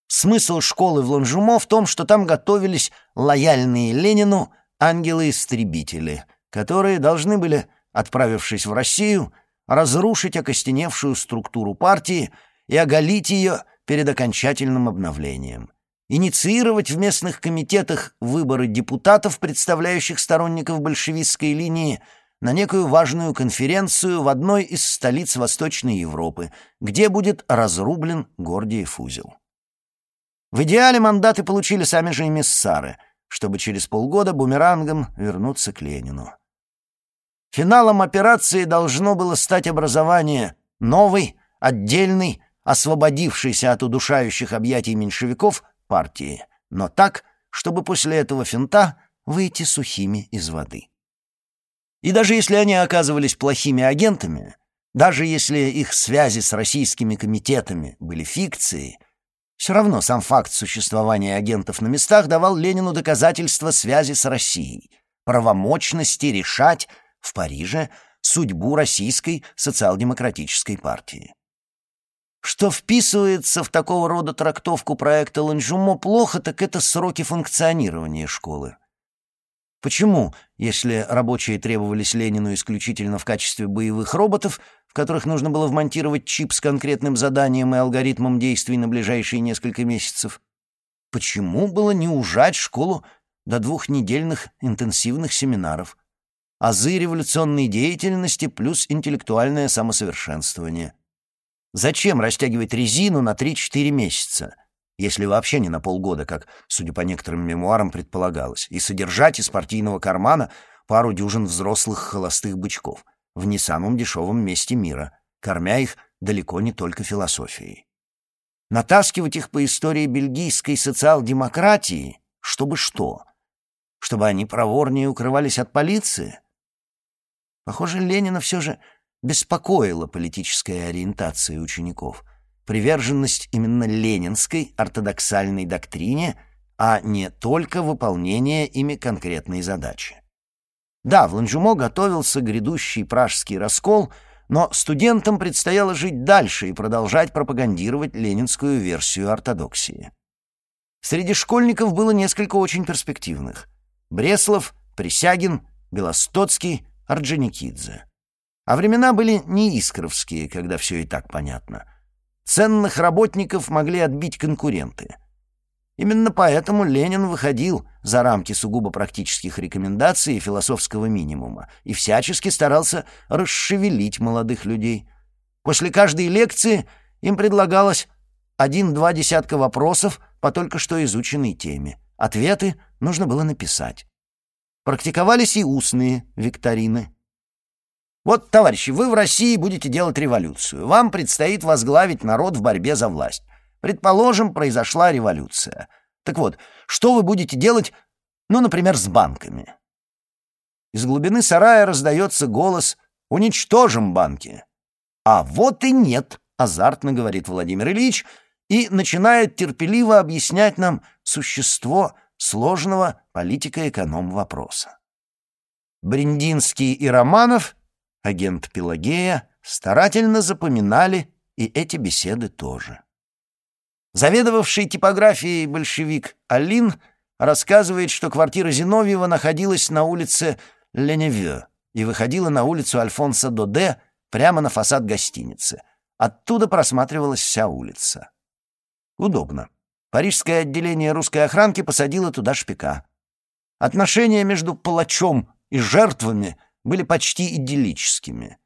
Speaker 1: Смысл школы в Ланжумо в том, что там готовились лояльные Ленину ангелы-истребители, которые должны были, отправившись в Россию, разрушить окостеневшую структуру партии и оголить ее перед окончательным обновлением инициировать в местных комитетах выборы депутатов, представляющих сторонников большевистской линии, на некую важную конференцию в одной из столиц Восточной Европы, где будет разрублен Гордиев узел. В идеале мандаты получили сами же эмиссары, чтобы через полгода бумерангом вернуться к Ленину. Финалом операции должно было стать образование новой, отдельной, освободившейся от удушающих объятий меньшевиков партии, но так, чтобы после этого финта выйти сухими из воды. И даже если они оказывались плохими агентами, даже если их связи с российскими комитетами были фикцией, все равно сам факт существования агентов на местах давал Ленину доказательства связи с Россией, правомочности решать в Париже судьбу российской социал-демократической партии. Что вписывается в такого рода трактовку проекта Ланжумо плохо, так это сроки функционирования школы. Почему, если рабочие требовались Ленину исключительно в качестве боевых роботов, в которых нужно было вмонтировать чип с конкретным заданием и алгоритмом действий на ближайшие несколько месяцев, почему было не ужать школу до двухнедельных интенсивных семинаров? Азы революционной деятельности плюс интеллектуальное самосовершенствование – Зачем растягивать резину на 3-4 месяца, если вообще не на полгода, как, судя по некоторым мемуарам, предполагалось, и содержать из партийного кармана пару дюжин взрослых холостых бычков в не самом дешевом месте мира, кормя их далеко не только философией. Натаскивать их по истории бельгийской социал-демократии, чтобы что? Чтобы они проворнее укрывались от полиции? Похоже, Ленина все же беспокоила политическая ориентация учеников, приверженность именно ленинской ортодоксальной доктрине, а не только выполнение ими конкретной задачи. Да, в Ланжумо готовился грядущий пражский раскол, но студентам предстояло жить дальше и продолжать пропагандировать ленинскую версию ортодоксии. Среди школьников было несколько очень перспективных. Бреслов, Присягин, Белостоцкий, Орджоникидзе. А времена были не искровские, когда все и так понятно. Ценных работников могли отбить конкуренты. Именно поэтому Ленин выходил за рамки сугубо практических рекомендаций и философского минимума и всячески старался расшевелить молодых людей. После каждой лекции им предлагалось один-два десятка вопросов по только что изученной теме. Ответы нужно было написать. Практиковались и устные викторины. Вот, товарищи, вы в России будете делать революцию. Вам предстоит возглавить народ в борьбе за власть. Предположим, произошла революция. Так вот, что вы будете делать, ну, например, с банками? Из глубины сарая раздается голос «Уничтожим банки». «А вот и нет», — азартно говорит Владимир Ильич, и начинает терпеливо объяснять нам существо сложного политико-эконом вопроса. Бриндинский и Романов — агент Пелагея, старательно запоминали и эти беседы тоже. Заведовавший типографией большевик Алин рассказывает, что квартира Зиновьева находилась на улице Леневе и выходила на улицу Альфонса Доде прямо на фасад гостиницы. Оттуда просматривалась вся улица. Удобно. Парижское отделение русской охранки посадило туда шпика. Отношения между палачом и жертвами были почти идиллическими.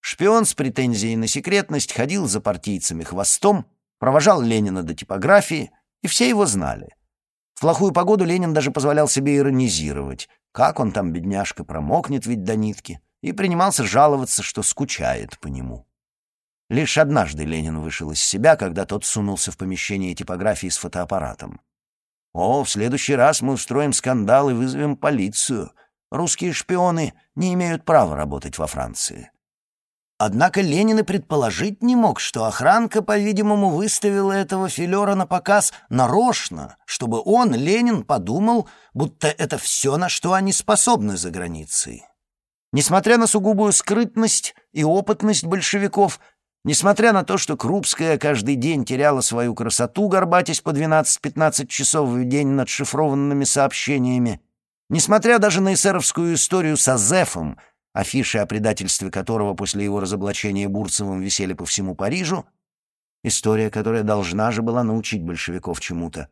Speaker 1: Шпион с претензией на секретность ходил за партийцами хвостом, провожал Ленина до типографии, и все его знали. В плохую погоду Ленин даже позволял себе иронизировать. Как он там, бедняжка, промокнет ведь до нитки, и принимался жаловаться, что скучает по нему. Лишь однажды Ленин вышел из себя, когда тот сунулся в помещение типографии с фотоаппаратом. «О, в следующий раз мы устроим скандал и вызовем полицию. Русские шпионы не имеют права работать во Франции». Однако Ленин и предположить не мог, что охранка, по-видимому, выставила этого филера на показ нарочно, чтобы он, Ленин, подумал, будто это все, на что они способны за границей. Несмотря на сугубую скрытность и опытность большевиков, несмотря на то, что Крупская каждый день теряла свою красоту, горбатясь по 12-15 часов в день над шифрованными сообщениями, несмотря даже на эсеровскую историю с Азефом, афиши о предательстве которого после его разоблачения Бурцевым висели по всему Парижу, история, которая должна же была научить большевиков чему-то.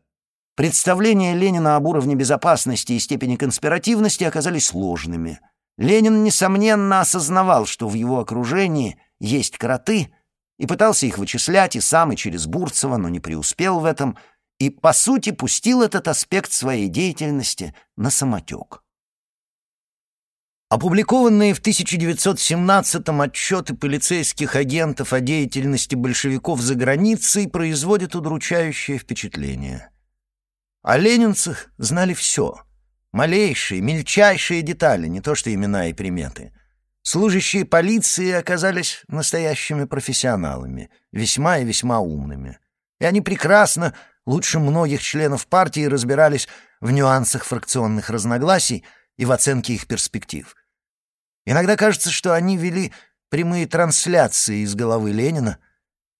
Speaker 1: Представления Ленина об уровне безопасности и степени конспиративности оказались ложными. Ленин, несомненно, осознавал, что в его окружении есть кроты, и пытался их вычислять и сам, и через Бурцева, но не преуспел в этом, и, по сути, пустил этот аспект своей деятельности на самотек. Опубликованные в 1917-м отчеты полицейских агентов о деятельности большевиков за границей производят удручающее впечатление. О ленинцах знали все. Малейшие, мельчайшие детали, не то что имена и приметы. Служащие полиции оказались настоящими профессионалами, весьма и весьма умными. И они прекрасно, лучше многих членов партии, разбирались в нюансах фракционных разногласий и в оценке их перспектив. Иногда кажется, что они вели прямые трансляции из головы Ленина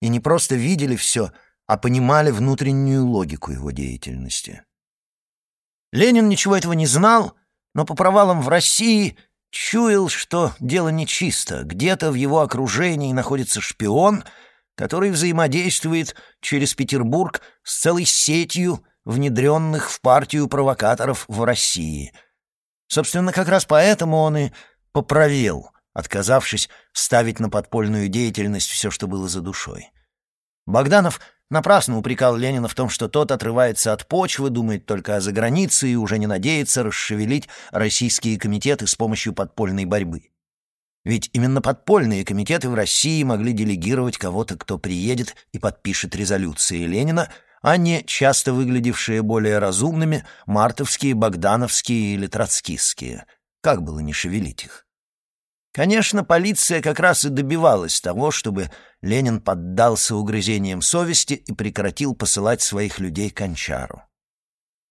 Speaker 1: и не просто видели все, а понимали внутреннюю логику его деятельности. Ленин ничего этого не знал, но по провалам в России чуял, что дело нечисто. Где-то в его окружении находится шпион, который взаимодействует через Петербург с целой сетью внедренных в партию провокаторов в России. Собственно, как раз поэтому он и поправил, отказавшись ставить на подпольную деятельность все, что было за душой. Богданов напрасно упрекал Ленина в том, что тот отрывается от почвы, думает только о загранице и уже не надеется расшевелить российские комитеты с помощью подпольной борьбы. Ведь именно подпольные комитеты в России могли делегировать кого-то, кто приедет и подпишет резолюции Ленина, а не часто выглядевшие более разумными мартовские, богдановские или троцкистские. Как было не шевелить их? Конечно, полиция как раз и добивалась того, чтобы Ленин поддался угрызениям совести и прекратил посылать своих людей к Анчару.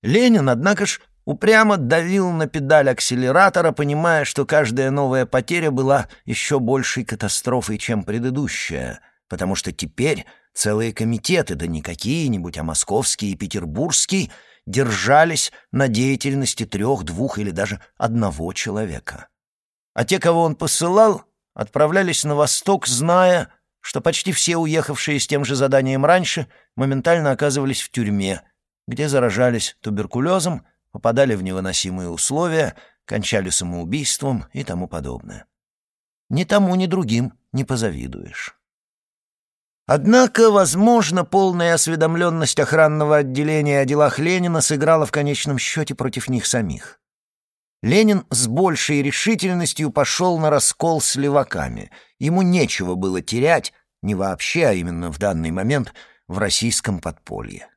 Speaker 1: Ленин, однако ж, упрямо давил на педаль акселератора, понимая, что каждая новая потеря была еще большей катастрофой, чем предыдущая, потому что теперь целые комитеты, да не какие-нибудь, а московские и петербургские, держались на деятельности трех, двух или даже одного человека. А те, кого он посылал, отправлялись на восток, зная, что почти все уехавшие с тем же заданием раньше моментально оказывались в тюрьме, где заражались туберкулезом, попадали в невыносимые условия, кончали самоубийством и тому подобное. Ни тому, ни другим не позавидуешь. Однако, возможно, полная осведомленность охранного отделения о делах Ленина сыграла в конечном счете против них самих. Ленин с большей решительностью пошел на раскол с леваками. Ему нечего было терять, не вообще, а именно в данный момент, в российском подполье.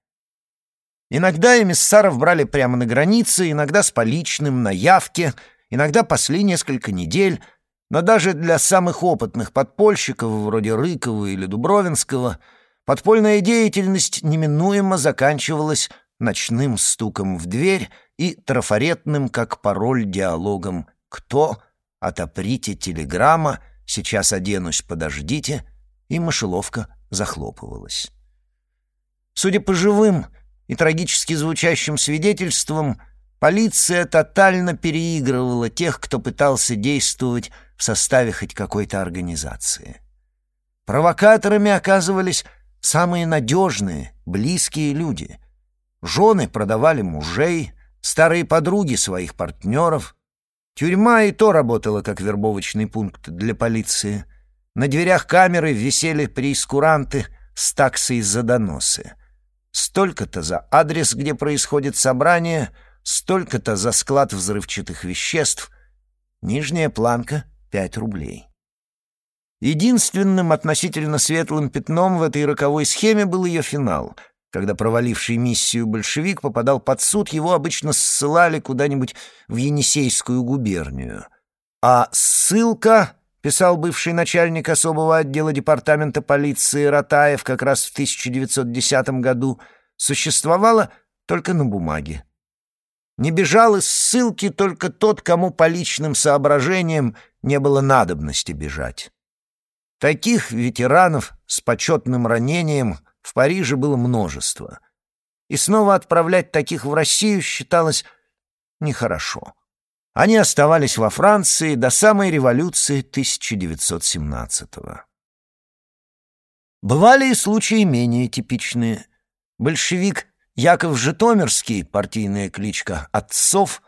Speaker 1: Иногда эмиссаров брали прямо на границе, иногда с поличным, на явке, иногда пасли несколько недель, но даже для самых опытных подпольщиков, вроде Рыкова или Дубровинского, подпольная деятельность неминуемо заканчивалась ночным стуком в дверь и трафаретным, как пароль, диалогом «Кто? Отоприте телеграмма, сейчас оденусь, подождите», и мышеловка захлопывалась. Судя по живым и трагически звучащим свидетельством полиция тотально переигрывала тех, кто пытался действовать в составе хоть какой-то организации. Провокаторами оказывались самые надежные, близкие люди. Жены продавали мужей, старые подруги своих партнеров. Тюрьма и то работала как вербовочный пункт для полиции. На дверях камеры висели преискуранты с таксой за доносы. Столько-то за адрес, где происходит собрание, столько-то за склад взрывчатых веществ. Нижняя планка — пять рублей. Единственным относительно светлым пятном в этой роковой схеме был ее финал. Когда проваливший миссию большевик попадал под суд, его обычно ссылали куда-нибудь в Енисейскую губернию. А ссылка, писал бывший начальник особого отдела департамента полиции Ратаев как раз в 1910 году, существовала только на бумаге. Не бежал из ссылки только тот, кому по личным соображениям не было надобности бежать. Таких ветеранов с почетным ранением в Париже было множество. И снова отправлять таких в Россию считалось нехорошо. Они оставались во Франции до самой революции 1917-го. Бывали и случаи менее типичные. Большевик Яков Житомирский, партийная кличка «Отцов»,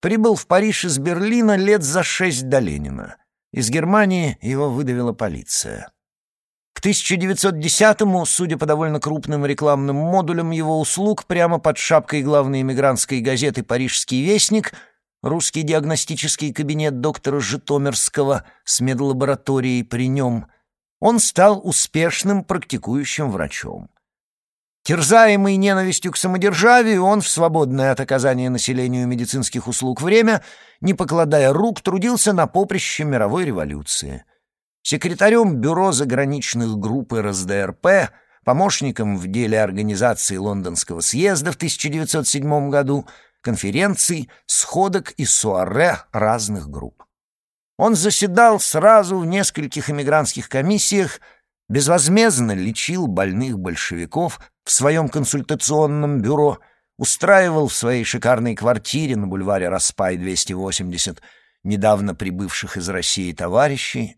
Speaker 1: прибыл в Париж из Берлина лет за шесть до Ленина — из Германии его выдавила полиция. К 1910-му, судя по довольно крупным рекламным модулям его услуг, прямо под шапкой главной эмигрантской газеты «Парижский вестник» русский диагностический кабинет доктора Житомирского с медлабораторией при нем, он стал успешным практикующим врачом. Терзаемый ненавистью к самодержавию, он в свободное от оказания населению медицинских услуг время, не покладая рук, трудился на поприще мировой революции. Секретарем бюро заграничных групп РСДРП, помощником в деле организации Лондонского съезда в 1907 году, конференций, сходок и суаре разных групп. Он заседал сразу в нескольких эмигрантских комиссиях, безвозмездно лечил больных большевиков в своем консультационном бюро, устраивал в своей шикарной квартире на бульваре Распай 280 недавно прибывших из России товарищей.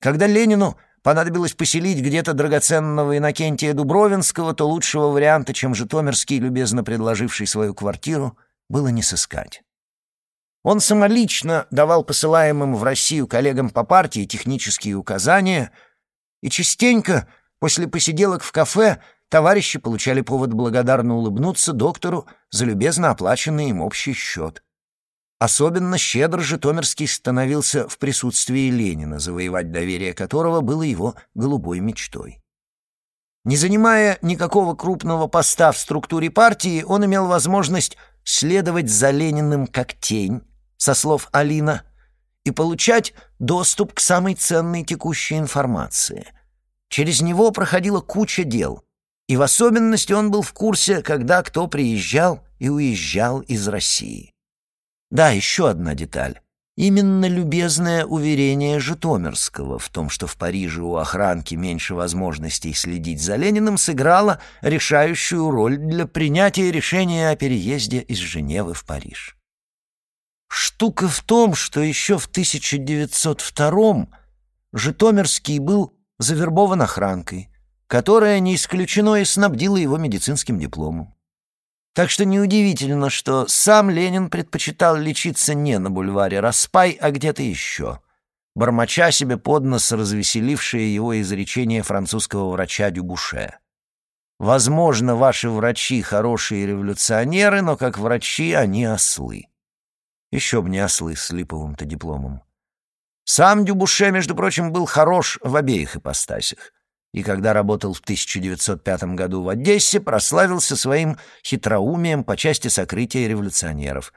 Speaker 1: Когда Ленину понадобилось поселить где-то драгоценного Иннокентия Дубровинского, то лучшего варианта, чем Житомирский, любезно предложивший свою квартиру, было не сыскать. Он самолично давал посылаемым в Россию коллегам по партии технические указания — и частенько после посиделок в кафе товарищи получали повод благодарно улыбнуться доктору за любезно оплаченный им общий счет. Особенно щедр Житомирский становился в присутствии Ленина, завоевать доверие которого было его голубой мечтой. Не занимая никакого крупного поста в структуре партии, он имел возможность следовать за Лениным как тень, со слов Алина, и получать доступ к самой ценной текущей информации. Через него проходила куча дел, и в особенности он был в курсе, когда кто приезжал и уезжал из России. Да, еще одна деталь. Именно любезное уверение Житомирского в том, что в Париже у охранки меньше возможностей следить за Лениным, сыграло решающую роль для принятия решения о переезде из Женевы в Париж. Штука в том, что еще в 1902-м Житомирский был завербован охранкой, которая, не исключено, и снабдила его медицинским дипломом. Так что неудивительно, что сам Ленин предпочитал лечиться не на бульваре Распай, а где-то еще, бормоча себе под нос развеселившее его изречение французского врача Дюбуше. «Возможно, ваши врачи хорошие революционеры, но как врачи они ослы». Еще бы не ослы с липовым-то дипломом. Сам Дюбуше, между прочим, был хорош в обеих ипостасях. И когда работал в 1905 году в Одессе, прославился своим хитроумием по части сокрытия революционеров.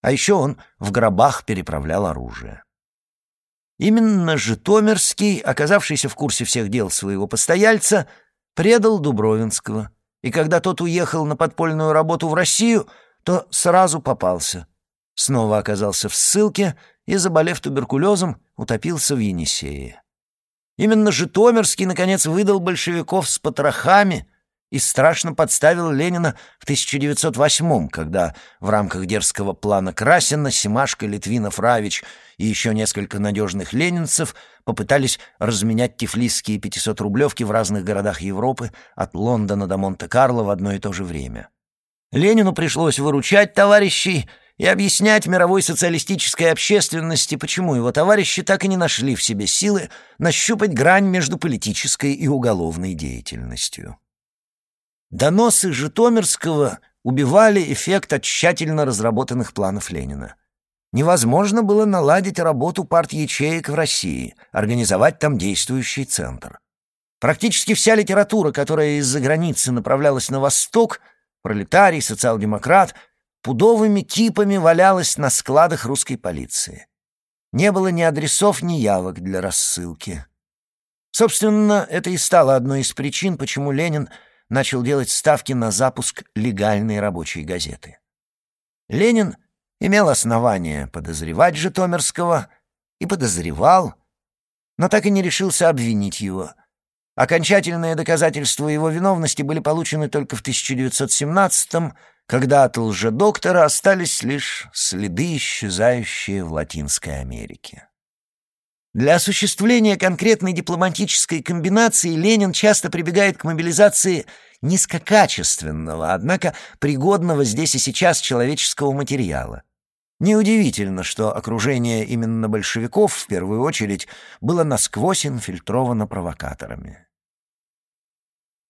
Speaker 1: А еще он в гробах переправлял оружие. Именно Житомирский, оказавшийся в курсе всех дел своего постояльца, предал Дубровинского, и когда тот уехал на подпольную работу в Россию, то сразу попался — снова оказался в ссылке и, заболев туберкулезом, утопился в Енисее. Именно Житомирский, наконец, выдал большевиков с потрохами и страшно подставил Ленина в 1908 когда в рамках дерзкого плана Красина Семашко, Литвинов, Равич и еще несколько надежных ленинцев попытались разменять тифлисские 500-рублевки в разных городах Европы от Лондона до Монте-Карло в одно и то же время. Ленину пришлось выручать товарищей и объяснять мировой социалистической общественности, почему его товарищи так и не нашли в себе силы нащупать грань между политической и уголовной деятельностью. Доносы Житомирского убивали эффект от тщательно разработанных планов Ленина. Невозможно было наладить работу парт-ячеек в России, организовать там действующий центр. Практически вся литература, которая из-за границы направлялась на восток, пролетарий, социал-демократ, пудовыми кипами валялась на складах русской полиции. Не было ни адресов, ни явок для рассылки. Собственно, это и стало одной из причин, почему Ленин начал делать ставки на запуск легальной рабочей газеты. Ленин имел основания подозревать Житомирского и подозревал, но так и не решился обвинить его. Окончательные доказательства его виновности были получены только в 1917-м, когда от лжедоктора остались лишь следы, исчезающие в Латинской Америке. Для осуществления конкретной дипломатической комбинации Ленин часто прибегает к мобилизации низкокачественного, однако пригодного здесь и сейчас человеческого материала. Неудивительно, что окружение именно большевиков, в первую очередь, было насквозь инфильтровано провокаторами.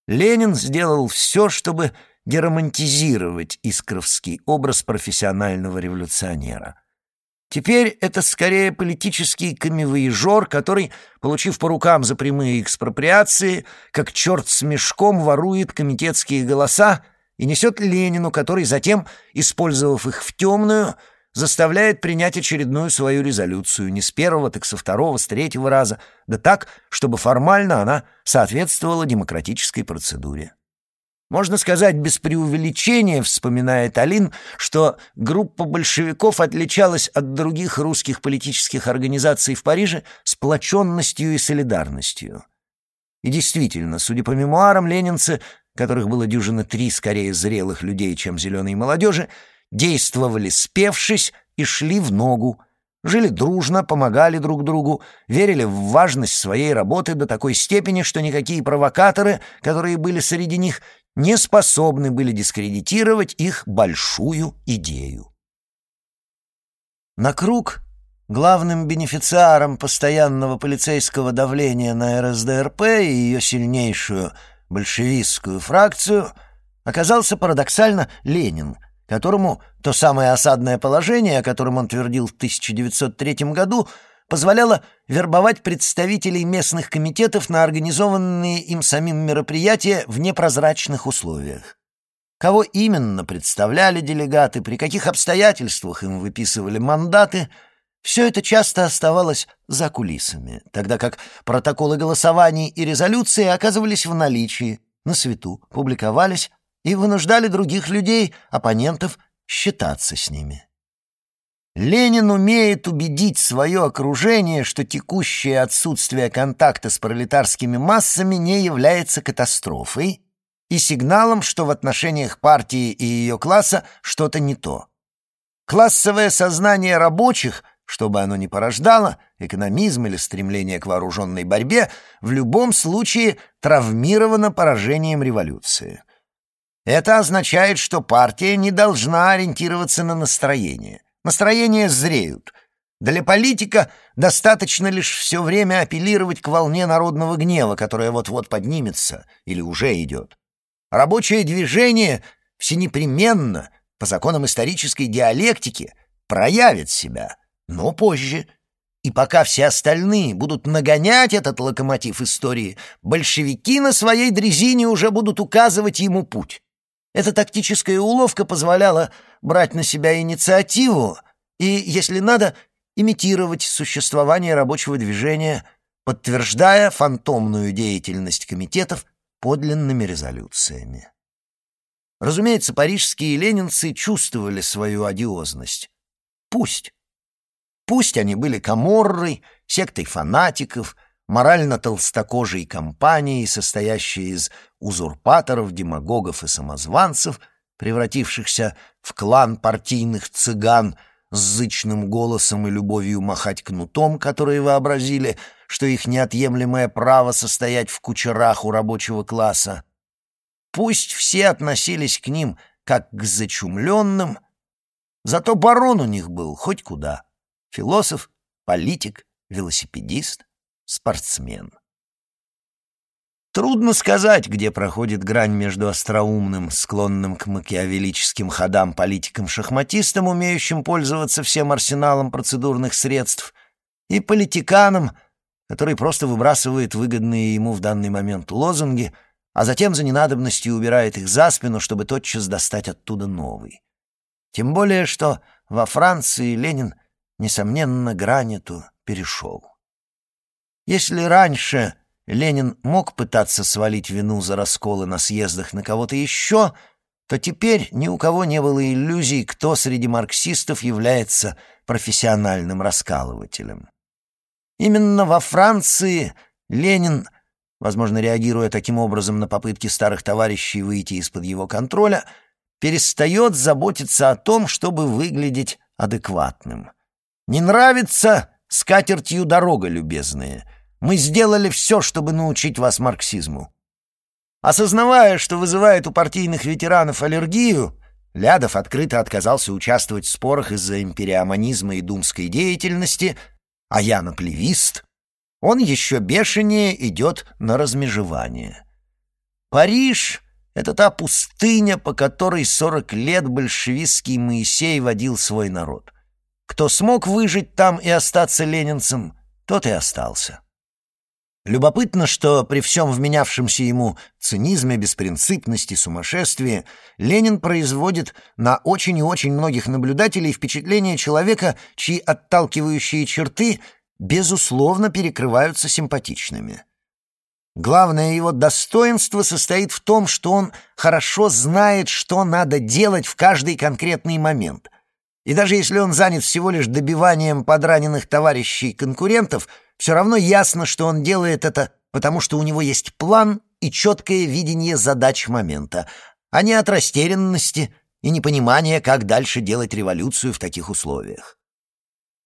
Speaker 1: Ленин сделал все, чтобы деромантизировать искровский образ профессионального революционера — Теперь это скорее политический камевоежор, который, получив по рукам за прямые экспроприации, как черт с мешком ворует комитетские голоса и несет Ленину, который затем, использовав их в темную, заставляет принять очередную свою резолюцию не с первого, так со второго, с третьего раза, да так, чтобы формально она соответствовала демократической процедуре. Можно сказать без преувеличения, вспоминает Алин, что группа большевиков отличалась от других русских политических организаций в Париже сплоченностью и солидарностью. И действительно, судя по мемуарам, ленинцы, которых было дюжина три скорее зрелых людей, чем зеленой молодежи, действовали спевшись и шли в ногу, жили дружно, помогали друг другу, верили в важность своей работы до такой степени, что никакие провокаторы, которые были среди них, не способны были дискредитировать их большую идею. На круг главным бенефициаром постоянного полицейского давления на РСДРП и ее сильнейшую большевистскую фракцию оказался парадоксально Ленин, которому то самое осадное положение, о котором он твердил в 1903 году, позволяло вербовать представителей местных комитетов на организованные им самим мероприятия в непрозрачных условиях. Кого именно представляли делегаты, при каких обстоятельствах им выписывали мандаты, все это часто оставалось за кулисами, тогда как протоколы голосований и резолюции оказывались в наличии, на свету, публиковались и вынуждали других людей, оппонентов, считаться с ними. Ленин умеет убедить свое окружение, что текущее отсутствие контакта с пролетарскими массами не является катастрофой и сигналом, что в отношениях партии и ее класса что-то не то. Классовое сознание рабочих, что бы оно ни порождало, экономизм или стремление к вооруженной борьбе, в любом случае травмировано поражением революции. Это означает, что партия не должна ориентироваться на настроение. Настроения зреют. Для политика достаточно лишь все время апеллировать к волне народного гнева, которая вот-вот поднимется или уже идет. Рабочее движение всенепременно, по законам исторической диалектики, проявит себя, но позже. И пока все остальные будут нагонять этот локомотив истории, большевики на своей дрезине уже будут указывать ему путь. Эта тактическая уловка позволяла брать на себя инициативу и, если надо, имитировать существование рабочего движения, подтверждая фантомную деятельность комитетов подлинными резолюциями. Разумеется, парижские ленинцы чувствовали свою одиозность. Пусть. Пусть они были коморрой, сектой фанатиков, морально-толстокожей компанией, состоящей из узурпаторов, демагогов и самозванцев, превратившихся в клан партийных цыган с зычным голосом и любовью махать кнутом, которые вообразили, что их неотъемлемое право состоять в кучерах у рабочего класса. Пусть все относились к ним как к зачумленным, зато барон у них был хоть куда. Философ, политик, велосипедист, спортсмен. Трудно сказать, где проходит грань между остроумным, склонным к макиавеллическим ходам политиком-шахматистом, умеющим пользоваться всем арсеналом процедурных средств, и политиканом, который просто выбрасывает выгодные ему в данный момент лозунги, а затем за ненадобностью убирает их за спину, чтобы тотчас достать оттуда новый. Тем более, что во Франции Ленин, несомненно, грань эту перешел. Если раньше Ленин мог пытаться свалить вину за расколы на съездах на кого-то еще, то теперь ни у кого не было иллюзий, кто среди марксистов является профессиональным раскалывателем. Именно во Франции Ленин, возможно, реагируя таким образом на попытки старых товарищей выйти из-под его контроля, перестает заботиться о том, чтобы выглядеть адекватным. «Не нравится? С катертью дорога, любезные. Мы сделали все, чтобы научить вас марксизму». Осознавая, что вызывает у партийных ветеранов аллергию, Лядов открыто отказался участвовать в спорах из-за империоманизма и думской деятельности, а я наплевист, он еще бешенее идет на размежевание. Париж — это та пустыня, по которой сорок лет большевистский Моисей водил свой народ. Кто смог выжить там и остаться ленинцем, тот и остался. Любопытно, что при всем вменявшемся ему цинизме, беспринципности, сумасшествии Ленин производит на очень и очень многих наблюдателей впечатление человека, чьи отталкивающие черты безусловно перекрываются симпатичными. Главное его достоинство состоит в том, что он хорошо знает, что надо делать в каждый конкретный момент. И даже если он занят всего лишь добиванием подраненных товарищей конкурентов — все равно ясно, что он делает это, потому что у него есть план и четкое видение задач момента, а не от растерянности и непонимания, как дальше делать революцию в таких условиях.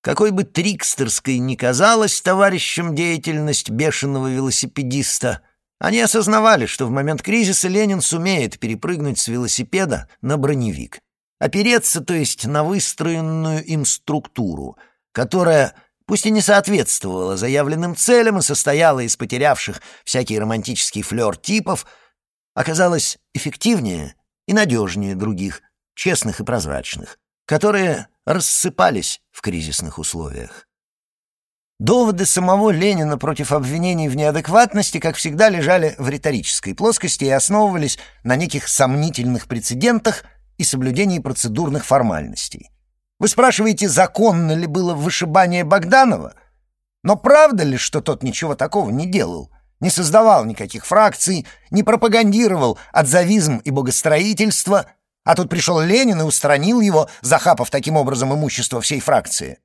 Speaker 1: Какой бы трикстерской ни казалась товарищам деятельность бешеного велосипедиста, они осознавали, что в момент кризиса Ленин сумеет перепрыгнуть с велосипеда на броневик, опереться, то есть на выстроенную им структуру, которая пусть и не соответствовала заявленным целям и состояла из потерявших всякий романтический флер типов, оказалась эффективнее и надежнее других, честных и прозрачных, которые рассыпались в кризисных условиях. Доводы самого Ленина против обвинений в неадекватности, как всегда, лежали в риторической плоскости и основывались на неких сомнительных прецедентах и соблюдении процедурных формальностей. Вы спрашиваете, законно ли было вышибание Богданова? Но правда ли, что тот ничего такого не делал? Не создавал никаких фракций, не пропагандировал отзавизм и богостроительство, а тут пришел Ленин и устранил его, захапав таким образом имущество всей фракции?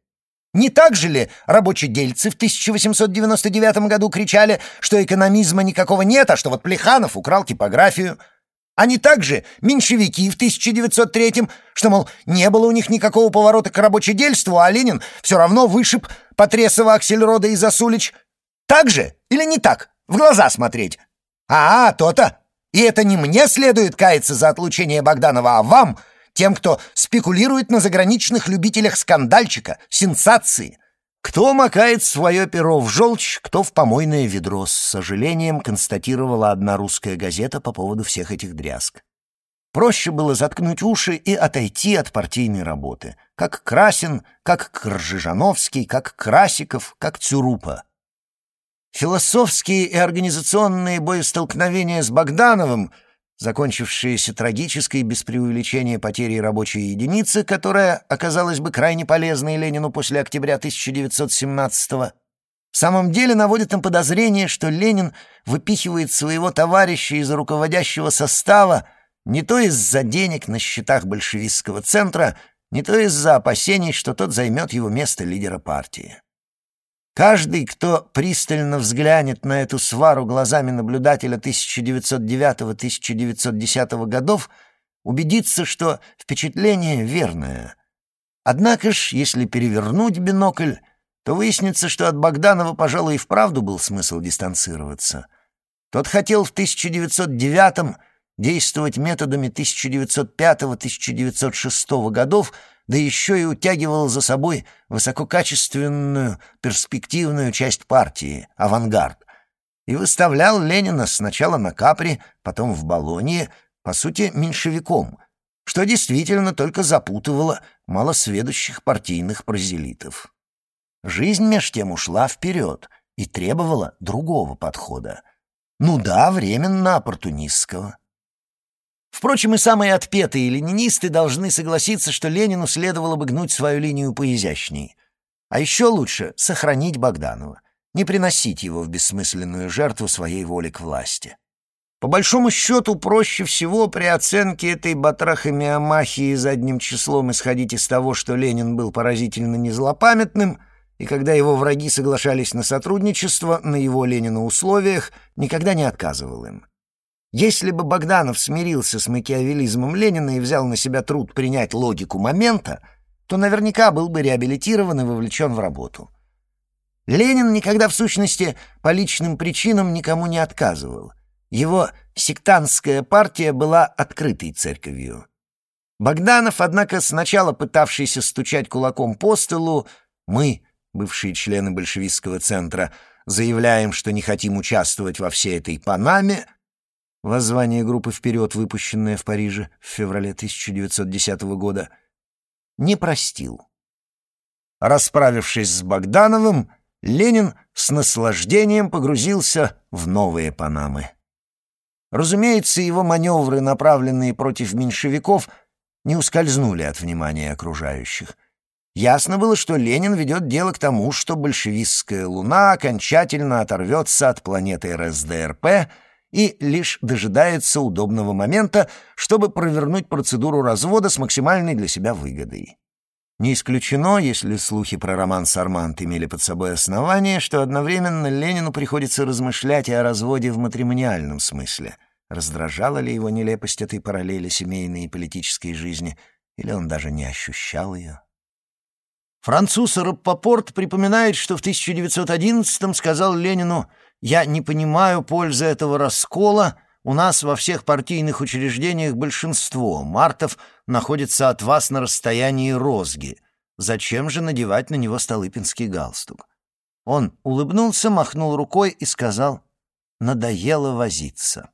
Speaker 1: Не так же ли рабочедельцы в 1899 году кричали, что экономизма никакого нет, а что вот Плеханов украл типографию – они также меньшевики в 1903-м, что, мол, не было у них никакого поворота к рабочедельству, а Ленин все равно вышиб Потресова, Аксельрода и Засулич. Так же или не так? В глаза смотреть. А, то-то. И это не мне следует каяться за отлучение Богданова, а вам, тем, кто спекулирует на заграничных любителях скандальчика, сенсации. Кто макает свое перо в желчь, кто в помойное ведро, с сожалением констатировала одна русская газета по поводу всех этих дрязг. Проще было заткнуть уши и отойти от партийной работы. Как Красин, как Кржижановский, как Красиков, как Цюрупа. Философские и организационные боестолкновения с Богдановым закончившиеся трагической без преувеличения потерей рабочей единицы, которая оказалась бы крайне полезной Ленину после октября 1917-го, в самом деле наводит на подозрение, что Ленин выпихивает своего товарища из руководящего состава не то из-за денег на счетах большевистского центра, не то из-за опасений, что тот займет его место лидера партии. Каждый, кто пристально взглянет на эту свару глазами наблюдателя 1909-1910 годов, убедится, что впечатление верное. Однако ж, если перевернуть бинокль, то выяснится, что от Богданова, пожалуй, и вправду был смысл дистанцироваться. Тот хотел в 1909 действовать методами 1905-1906 годов, да еще и утягивал за собой высококачественную, перспективную часть партии, авангард, и выставлял Ленина сначала на Капри, потом в Болонье, по сути, меньшевиком, что действительно только запутывало малосведущих партийных прозелитов. Жизнь меж тем ушла вперед и требовала другого подхода. Ну да, временно оппортунистского. Впрочем, и самые отпетые ленинисты должны согласиться, что Ленину следовало бы гнуть свою линию поизящней. А еще лучше сохранить Богданова, не приносить его в бессмысленную жертву своей воли к власти. По большому счету, проще всего при оценке этой батрахомиомахии задним числом исходить из того, что Ленин был поразительно незлопамятным, и когда его враги соглашались на сотрудничество на его Ленина условиях, никогда не отказывал им. Если бы Богданов смирился с макиавелизмом Ленина и взял на себя труд принять логику момента, то наверняка был бы реабилитирован и вовлечен в работу. Ленин никогда в сущности по личным причинам никому не отказывал. Его сектантская партия была открытой церковью. Богданов, однако, сначала пытавшийся стучать кулаком по столу, мы, бывшие члены большевистского центра, заявляем, что не хотим участвовать во всей этой Панаме, воззвание группы «Вперед», выпущенное в Париже в феврале 1910 года, не простил. Расправившись с Богдановым, Ленин с наслаждением погрузился в новые Панамы. Разумеется, его маневры, направленные против меньшевиков, не ускользнули от внимания окружающих. Ясно было, что Ленин ведет дело к тому, что большевистская луна окончательно оторвется от планеты РСДРП — и лишь дожидается удобного момента, чтобы провернуть процедуру развода с максимальной для себя выгодой. Не исключено, если слухи про роман с Арманд имели под собой основание, что одновременно Ленину приходится размышлять и о разводе в матримониальном смысле. Раздражала ли его нелепость этой параллели семейной и политической жизни, или он даже не ощущал ее? Француз Раппопорт припоминает, что в 1911-м сказал Ленину «Я не понимаю пользы этого раскола, у нас во всех партийных учреждениях большинство, Мартов находится от вас на расстоянии розги. Зачем же надевать на него столыпинский галстук?» Он улыбнулся, махнул рукой и сказал «Надоело возиться».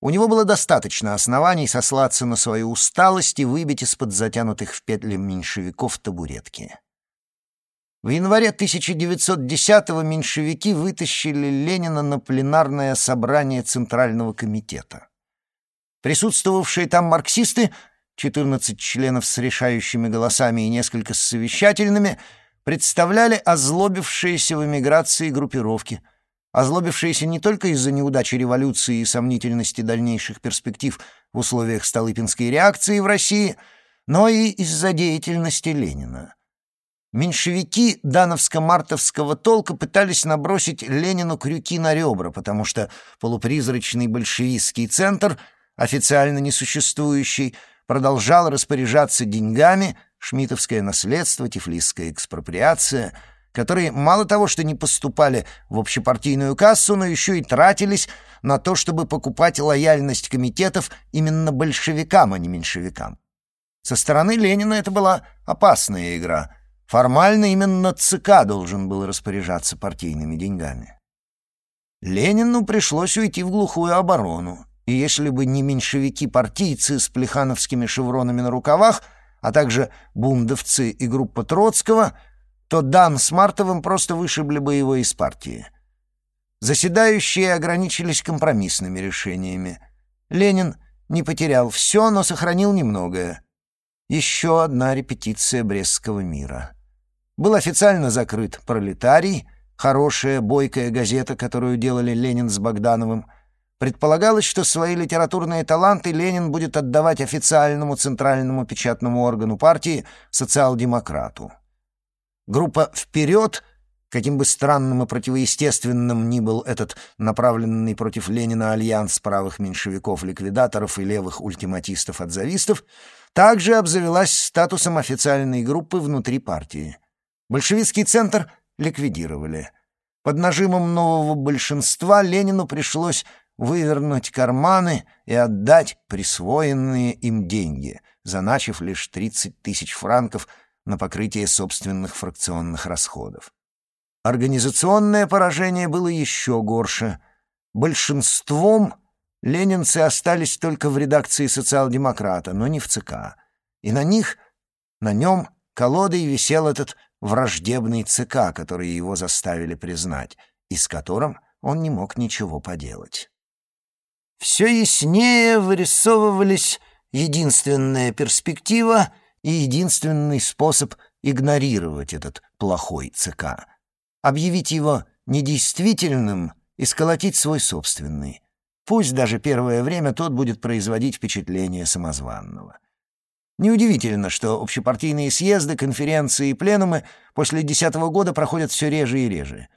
Speaker 1: У него было достаточно оснований сослаться на свою усталость и выбить из-под затянутых в петли меньшевиков табуретки. В январе 1910-го меньшевики вытащили Ленина на пленарное собрание Центрального комитета. Присутствовавшие там марксисты, 14 членов с решающими голосами и несколько с совещательными, представляли озлобившиеся в эмиграции группировки – озлобившиеся не только из-за неудачи революции и сомнительности дальнейших перспектив в условиях Столыпинской реакции в России, но и из-за деятельности Ленина. Меньшевики дановско-мартовского толка пытались набросить Ленину крюки на ребра, потому что полупризрачный большевистский центр, официально несуществующий, продолжал распоряжаться деньгами, шмитовское наследство, тифлисская экспроприация — которые мало того, что не поступали в общепартийную кассу, но еще и тратились на то, чтобы покупать лояльность комитетов именно большевикам, а не меньшевикам. Со стороны Ленина это была опасная игра. Формально именно ЦК должен был распоряжаться партийными деньгами. Ленину пришлось уйти в глухую оборону, и если бы не меньшевики-партийцы с плехановскими шевронами на рукавах, а также бундовцы и группа Троцкого — то Дан с Мартовым просто вышибли бы его из партии. Заседающие ограничились компромиссными решениями. Ленин не потерял все, но сохранил немногое. Еще одна репетиция Брестского мира. Был официально закрыт «Пролетарий», хорошая, бойкая газета, которую делали Ленин с Богдановым. Предполагалось, что свои литературные таланты Ленин будет отдавать официальному центральному печатному органу партии социал-демократу. Группа «Вперед» Каким бы странным и противоестественным ни был этот направленный против Ленина альянс правых меньшевиков-ликвидаторов и левых ультиматистов-отзавистов, также обзавелась статусом официальной группы внутри партии. Большевистский центр ликвидировали. Под нажимом нового большинства Ленину пришлось вывернуть карманы и отдать присвоенные им деньги, заначив лишь 30 тысяч франков на покрытие собственных фракционных расходов. Организационное поражение было еще горше. Большинством ленинцы остались только в редакции «Социал-демократа», но не в ЦК. И на них, на нем, колодой висел этот враждебный ЦК, который его заставили признать, и с которым он не мог ничего поделать. Все яснее вырисовывались единственная перспектива и единственный способ игнорировать этот плохой ЦК — объявить его недействительным и сколотить свой собственный. Пусть даже первое время тот будет производить впечатление самозванного. Неудивительно, что общепартийные съезды, конференции и пленумы после десятого года проходят все реже и реже.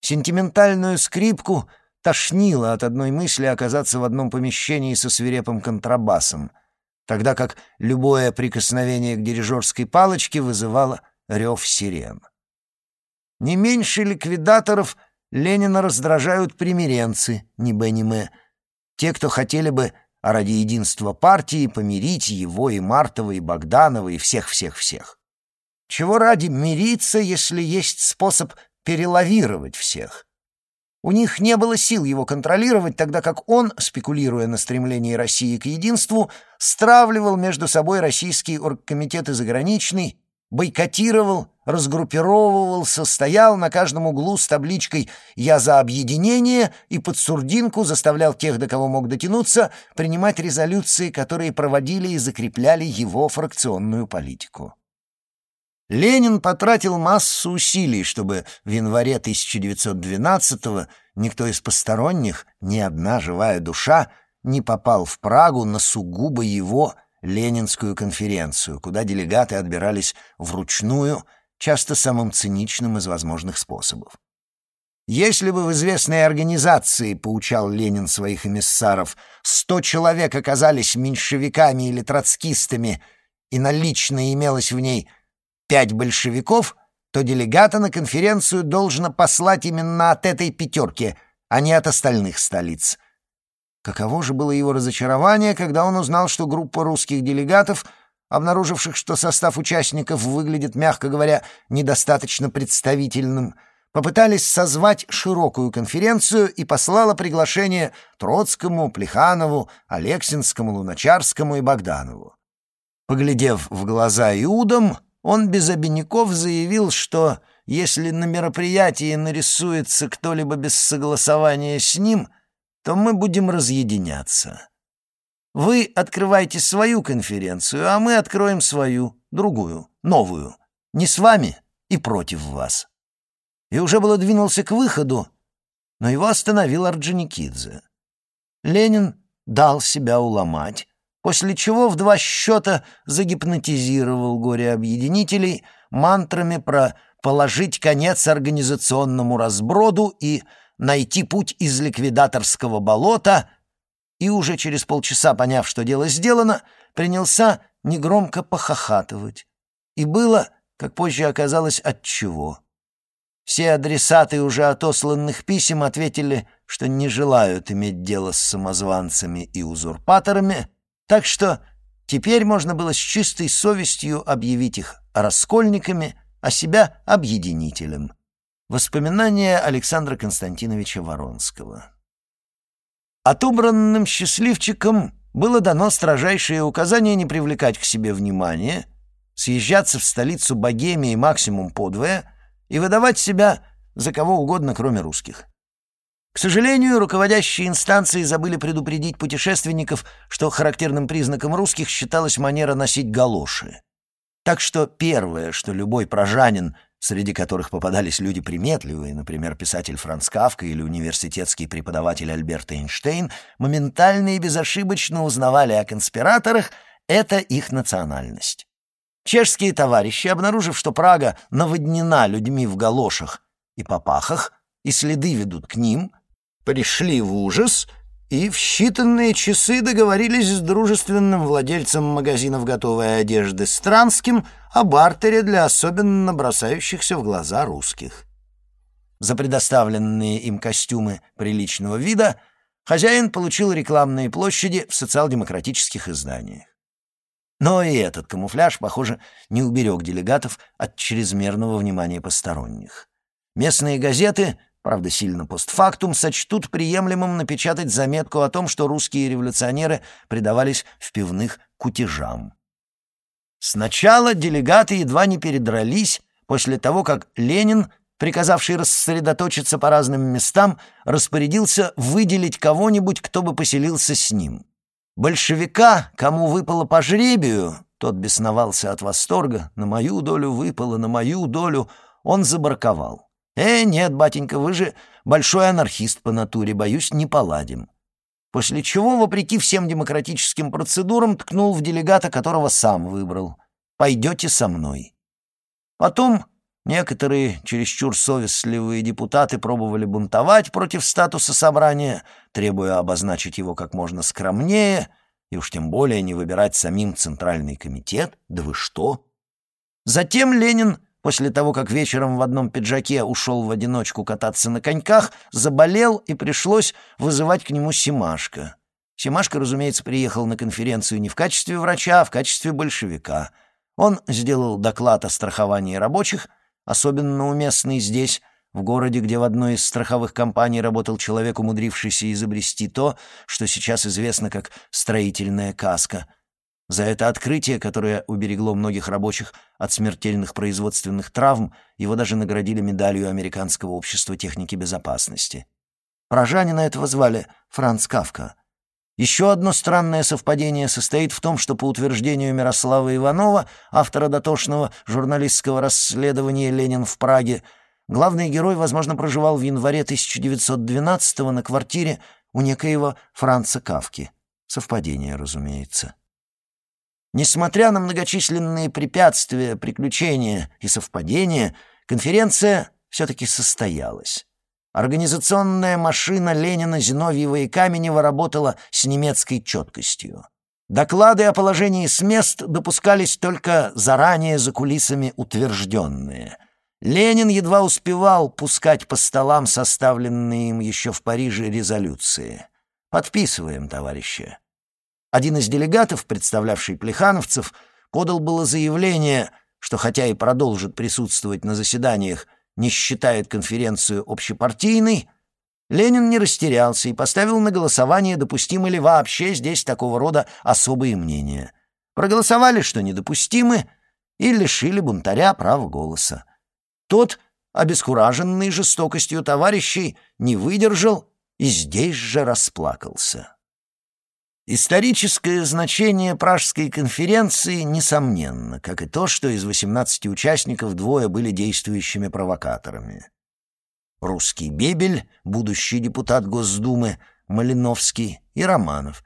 Speaker 1: Сентиментальную скрипку тошнило от одной мысли оказаться в одном помещении со свирепым контрабасом, тогда как любое прикосновение к дирижерской палочке вызывало рев сирен. Не меньше ликвидаторов Ленина раздражают примиренцы, не Бенниме, те, кто хотели бы, а ради единства партии, помирить его и Мартова, и Богданова, и всех-всех-всех. Чего ради мириться, если есть способ перелавировать всех? У них не было сил его контролировать, тогда как он, спекулируя на стремлении России к единству, стравливал между собой российский оргкомитет и заграничный, бойкотировал, разгруппировывался, стоял на каждом углу с табличкой «Я за объединение» и под сурдинку заставлял тех, до кого мог дотянуться, принимать резолюции, которые проводили и закрепляли его фракционную политику. Ленин потратил массу усилий, чтобы в январе 1912-го никто из посторонних, ни одна живая душа, не попал в Прагу на сугубо его Ленинскую конференцию, куда делегаты отбирались вручную, часто самым циничным из возможных способов. Если бы в известной организации, поучал Ленин своих эмиссаров, сто человек оказались меньшевиками или троцкистами, и налично имелось в ней пять большевиков, то делегата на конференцию должно послать именно от этой пятерки, а не от остальных столиц — Каково же было его разочарование, когда он узнал, что группа русских делегатов, обнаруживших, что состав участников выглядит, мягко говоря, недостаточно представительным, попытались созвать широкую конференцию и послала приглашение Троцкому, Плеханову, Алексинскому, Луначарскому и Богданову. Поглядев в глаза Иудам, он без обиняков заявил, что если на мероприятии нарисуется кто-либо без согласования с ним — то мы будем разъединяться. Вы открываете свою конференцию, а мы откроем свою, другую, новую. Не с вами и против вас. И уже было двинулся к выходу, но его остановил Орджоникидзе. Ленин дал себя уломать, после чего в два счета загипнотизировал горе-объединителей мантрами про «положить конец организационному разброду» и найти путь из ликвидаторского болота и уже через полчаса, поняв, что дело сделано, принялся негромко похохатывать. И было, как позже оказалось, отчего. Все адресаты уже отосланных писем ответили, что не желают иметь дело с самозванцами и узурпаторами, так что теперь можно было с чистой совестью объявить их раскольниками, а себя объединителем. Воспоминания Александра Константиновича Воронского. Отобранным счастливчикам было дано строжайшее указание не привлекать к себе внимания, съезжаться в столицу Богемии максимум подвое и выдавать себя за кого угодно, кроме русских. К сожалению, руководящие инстанции забыли предупредить путешественников, что характерным признаком русских считалась манера носить галоши. Так что первое, что любой прожанин среди которых попадались люди приметливые, например, писатель Франц Кавка или университетский преподаватель Альберт Эйнштейн, моментально и безошибочно узнавали о конспираторах, это их национальность. Чешские товарищи, обнаружив, что Прага наводнена людьми в галошах, и попахах, и следы ведут к ним, пришли в ужас и в считанные часы договорились с дружественным владельцем магазинов готовой одежды Странским о бартере для особенно бросающихся в глаза русских. За предоставленные им костюмы приличного вида хозяин получил рекламные площади в социал-демократических изданиях. Но и этот камуфляж, похоже, не уберег делегатов от чрезмерного внимания посторонних. Местные газеты правда, сильно постфактум, сочтут приемлемым напечатать заметку о том, что русские революционеры предавались в пивных кутежам. Сначала делегаты едва не передрались после того, как Ленин, приказавший рассредоточиться по разным местам, распорядился выделить кого-нибудь, кто бы поселился с ним. Большевика, кому выпало по жребию, тот бесновался от восторга, на мою долю выпало, на мою долю, он забарковал. «Э, нет, батенька, вы же большой анархист по натуре, боюсь, не поладим». После чего, вопреки всем демократическим процедурам, ткнул в делегата, которого сам выбрал. «Пойдете со мной». Потом некоторые чересчур совестливые депутаты пробовали бунтовать против статуса собрания, требуя обозначить его как можно скромнее и уж тем более не выбирать самим Центральный комитет. Да вы что? Затем Ленин После того, как вечером в одном пиджаке ушел в одиночку кататься на коньках, заболел и пришлось вызывать к нему Симашка. Симашка, разумеется, приехал на конференцию не в качестве врача, а в качестве большевика. Он сделал доклад о страховании рабочих, особенно уместный здесь, в городе, где в одной из страховых компаний работал человек, умудрившийся изобрести то, что сейчас известно как «строительная каска», за это открытие, которое уберегло многих рабочих от смертельных производственных травм, его даже наградили медалью Американского общества техники безопасности. Прожанина этого звали Франц Кавка. Еще одно странное совпадение состоит в том, что по утверждению Мирослава Иванова, автора дотошного журналистского расследования «Ленин в Праге», главный герой, возможно, проживал в январе 1912 на квартире у некоего Франца Кавки. Совпадение, разумеется. Несмотря на многочисленные препятствия, приключения и совпадения, конференция все-таки состоялась. Организационная машина Ленина, Зиновьева и Каменева работала с немецкой четкостью. Доклады о положении с мест допускались только заранее за кулисами утвержденные. Ленин едва успевал пускать по столам составленные им еще в Париже резолюции. «Подписываем, товарищи». Один из делегатов, представлявший плехановцев, подал было заявление, что хотя и продолжит присутствовать на заседаниях, не считает конференцию общепартийной, Ленин не растерялся и поставил на голосование, допустимы ли вообще здесь такого рода особые мнения. Проголосовали, что недопустимы, и лишили бунтаря права голоса. Тот, обескураженный жестокостью товарищей, не выдержал и здесь же расплакался. Историческое значение Пражской конференции несомненно, как и то, что из 18 участников двое были действующими провокаторами. Русский Бебель, будущий депутат Госдумы, Малиновский и Романов.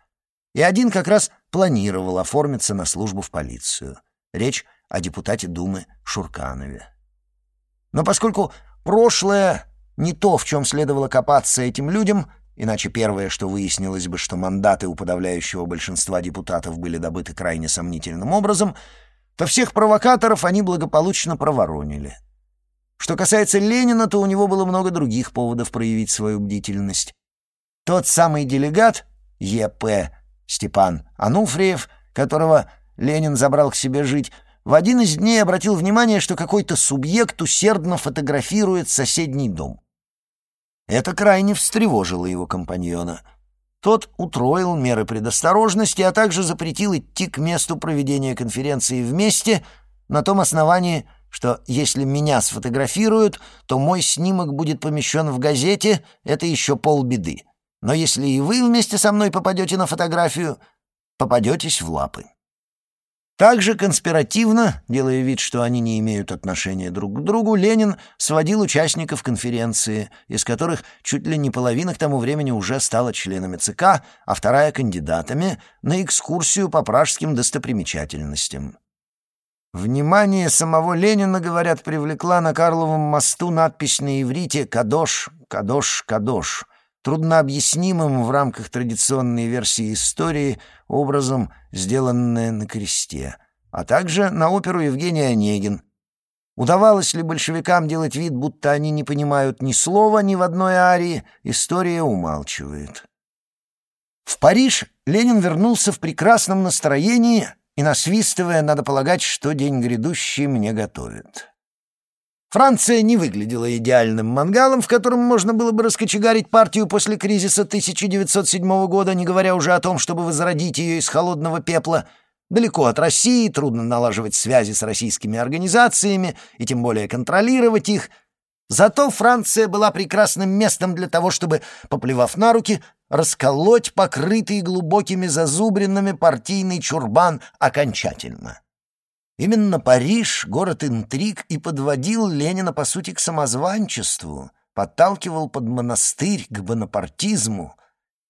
Speaker 1: И один как раз планировал оформиться на службу в полицию. Речь о депутате Думы Шурканове. Но поскольку прошлое не то, в чем следовало копаться этим людям — Иначе первое, что выяснилось бы, что мандаты у подавляющего большинства депутатов были добыты крайне сомнительным образом, то всех провокаторов они благополучно проворонили. Что касается Ленина, то у него было много других поводов проявить свою бдительность. Тот самый делегат, Е.П. Степан Ануфриев, которого Ленин забрал к себе жить, в один из дней обратил внимание, что какой-то субъект усердно фотографирует соседний дом. Это крайне встревожило его компаньона. Тот утроил меры предосторожности, а также запретил идти к месту проведения конференции вместе на том основании, что если меня сфотографируют, то мой снимок будет помещен в газете, это еще полбеды. Но если и вы вместе со мной попадете на фотографию, попадетесь в лапы. Также конспиративно, делая вид, что они не имеют отношения друг к другу, Ленин сводил участников конференции, из которых чуть ли не половина к тому времени уже стала членами ЦК, а вторая — кандидатами, на экскурсию по пражским достопримечательностям. Внимание самого Ленина, говорят, привлекла на Карловом мосту надпись на иврите «Кадош, Кадош, Кадош», труднообъяснимым в рамках традиционной версии истории образом, сделанная на кресте, а также на оперу Евгения Онегин. Удавалось ли большевикам делать вид, будто они не понимают ни слова ни в одной арии, история умалчивает. В Париж Ленин вернулся в прекрасном настроении и, насвистывая, надо полагать, что день грядущий мне готовит. Франция не выглядела идеальным мангалом, в котором можно было бы раскочегарить партию после кризиса 1907 года, не говоря уже о том, чтобы возродить ее из холодного пепла. Далеко от России, трудно налаживать связи с российскими организациями и тем более контролировать их. Зато Франция была прекрасным местом для того, чтобы, поплевав на руки, расколоть покрытый глубокими зазубринами партийный чурбан окончательно. Именно Париж, город интриг, и подводил Ленина, по сути, к самозванчеству, подталкивал под монастырь к бонапартизму,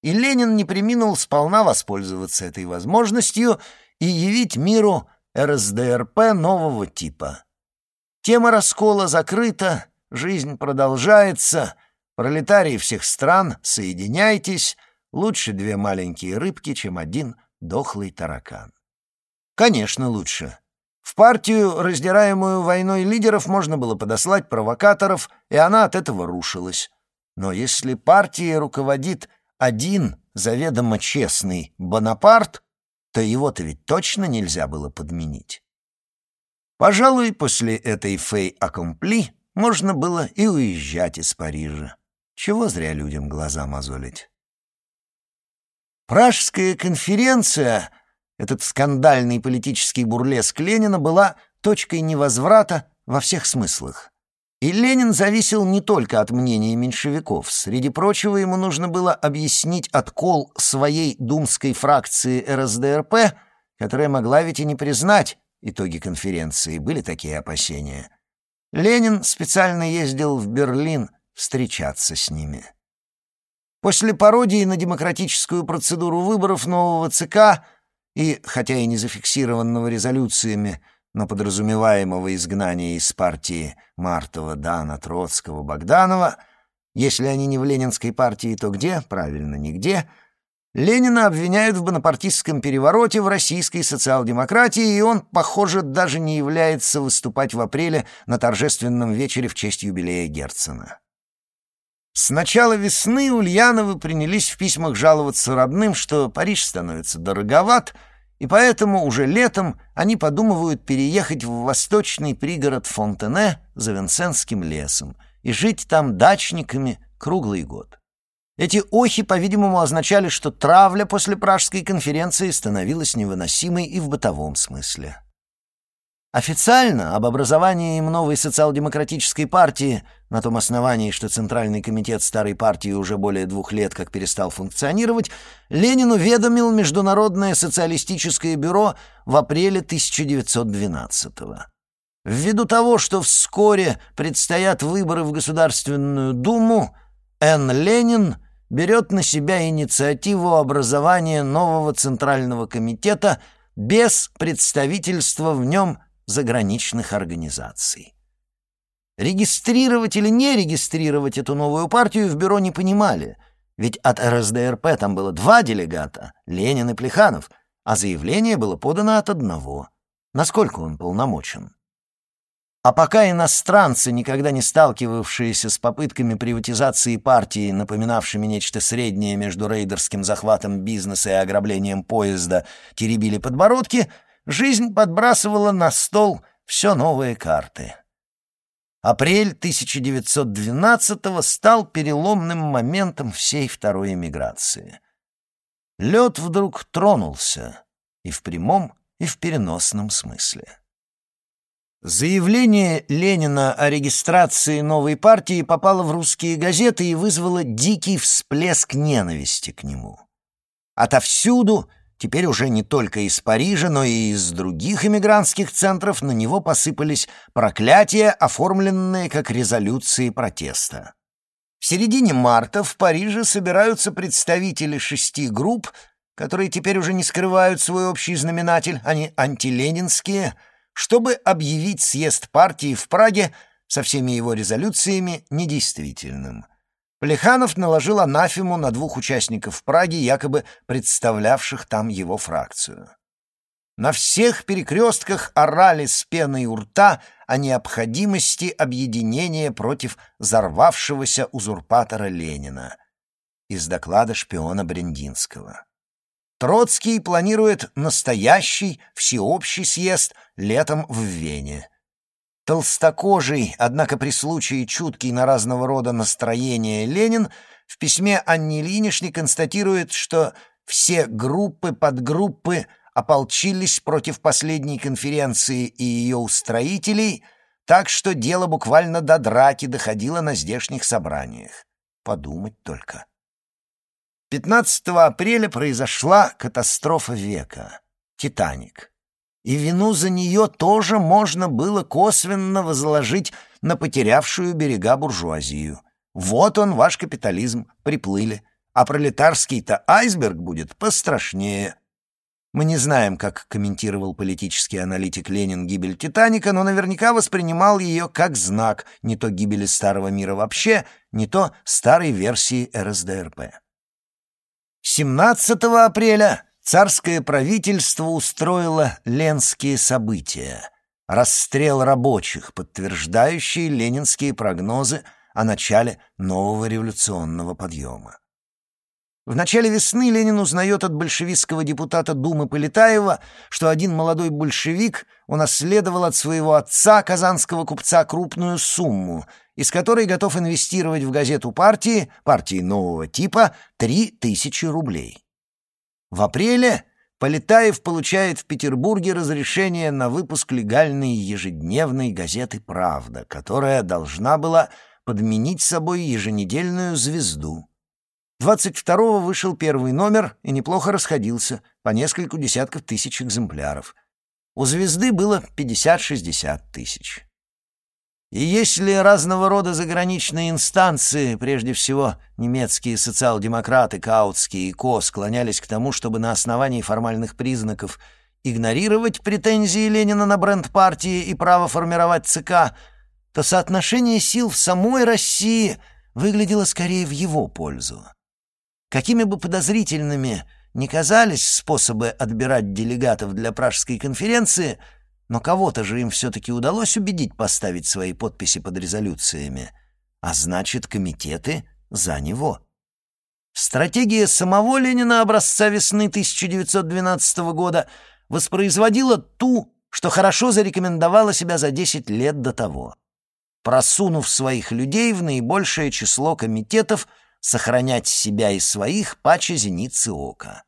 Speaker 1: и Ленин не приминул сполна воспользоваться этой возможностью и явить миру РСДРП нового типа. Тема раскола закрыта, жизнь продолжается, пролетарии всех стран, соединяйтесь, лучше две маленькие рыбки, чем один дохлый таракан. Конечно, лучше. В партию, раздираемую войной лидеров, можно было подослать провокаторов, и она от этого рушилась. Но если партией руководит один заведомо честный Бонапарт, то его-то ведь точно нельзя было подменить. Пожалуй, после этой фей-аккомпли можно было и уезжать из Парижа. Чего зря людям глаза мозолить. Пражская конференция этот скандальный политический бурлеск Ленина была точкой невозврата во всех смыслах. И Ленин зависел не только от мнения меньшевиков. Среди прочего, ему нужно было объяснить откол своей думской фракции РСДРП, которая могла ведь и не признать итоги конференции. Были такие опасения. Ленин специально ездил в Берлин встречаться с ними. После пародии на демократическую процедуру выборов нового ЦК и, хотя и не зафиксированного резолюциями, но подразумеваемого изгнания из партии Мартова, Дана, Троцкого, Богданова, если они не в ленинской партии, то где? Правильно, нигде. Ленина обвиняют в бонапартистском перевороте в российской социал-демократии, и он, похоже, даже не является выступать в апреле на торжественном вечере в честь юбилея Герцена. С начала весны Ульяновы принялись в письмах жаловаться родным, что Париж становится дороговат, и поэтому уже летом они подумывают переехать в восточный пригород Фонтене за Винсентским лесом и жить там дачниками круглый год. Эти охи, по-видимому, означали, что травля после Пражской конференции становилась невыносимой и в бытовом смысле. Официально об образовании им новой социал-демократической партии, на том основании, что Центральный комитет старой партии уже более двух лет как перестал функционировать, Ленин уведомил Международное социалистическое бюро в апреле 1912 -го. Ввиду того, что вскоре предстоят выборы в Государственную Думу, Н. Ленин берет на себя инициативу образования нового Центрального комитета без представительства в нем заграничных организаций. Регистрировать или не регистрировать эту новую партию в бюро не понимали, ведь от РСДРП там было два делегата, Ленин и Плеханов, а заявление было подано от одного. Насколько он полномочен? А пока иностранцы, никогда не сталкивавшиеся с попытками приватизации партии, напоминавшими нечто среднее между рейдерским захватом бизнеса и ограблением поезда, теребили подбородки — жизнь подбрасывала на стол все новые карты. Апрель 1912-го стал переломным моментом всей второй эмиграции. Лед вдруг тронулся и в прямом, и в переносном смысле. Заявление Ленина о регистрации новой партии попало в русские газеты и вызвало дикий всплеск ненависти к нему. Отовсюду — Теперь уже не только из Парижа, но и из других эмигрантских центров на него посыпались проклятия, оформленные как резолюции протеста. В середине марта в Париже собираются представители шести групп, которые теперь уже не скрывают свой общий знаменатель, они антиленинские, чтобы объявить съезд партии в Праге со всеми его резолюциями недействительным. Плеханов наложил анафему на двух участников Праги, якобы представлявших там его фракцию. На всех перекрестках орали с пеной у рта о необходимости объединения против взорвавшегося узурпатора Ленина из доклада шпиона Брендинского. Троцкий планирует настоящий всеобщий съезд летом в Вене. Толстокожий, однако при случае чуткий на разного рода настроения Ленин в письме Анне Ильиничне констатирует, что все группы, подгруппы ополчились против последней конференции и ее устроителей, так что дело буквально до драки доходило на здешних собраниях. Подумать только. 15 апреля произошла катастрофа века — «Титаник». И вину за нее тоже можно было косвенно возложить на потерявшую берега буржуазию. Вот он, ваш капитализм, приплыли. А пролетарский-то айсберг будет пострашнее. Мы не знаем, как комментировал политический аналитик Ленин гибель «Титаника», но наверняка воспринимал ее как знак не то гибели старого мира вообще, не то старой версии РСДРП. 17 апреля царское правительство устроило ленские события. Расстрел рабочих, подтверждающий ленинские прогнозы о начале нового революционного подъема. В начале весны Ленин узнает от большевистского депутата Думы Полетаева, что один молодой большевик унаследовал от своего отца, казанского купца, крупную сумму, из которой готов инвестировать в газету партии, партии нового типа, три тысячи рублей. В апреле Полетаев получает в Петербурге разрешение на выпуск легальной ежедневной газеты «Правда», которая должна была подменить собой еженедельную «Звезду». 22-го вышел первый номер и неплохо расходился, по нескольку десятков тысяч экземпляров. У «Звезды» было 50-60 тысяч. И если разного рода заграничные инстанции, прежде всего немецкие социал-демократы, Каутские и Ко, склонялись к тому, чтобы на основании формальных признаков игнорировать претензии Ленина на бренд партии и право формировать ЦК, то соотношение сил в самой России выглядело скорее в его пользу. Какими бы подозрительными ни казались способы отбирать делегатов для Пражской конференции, но кого-то же им все-таки удалось убедить поставить свои подписи под резолюциями, а значит, комитеты за него. Стратегия самого Ленина образца весны 1912 года воспроизводила ту, что хорошо зарекомендовала себя за 10 лет до того. Просунув своих людей в наибольшее число комитетов – сохранять себя и своих паче зеницы ока.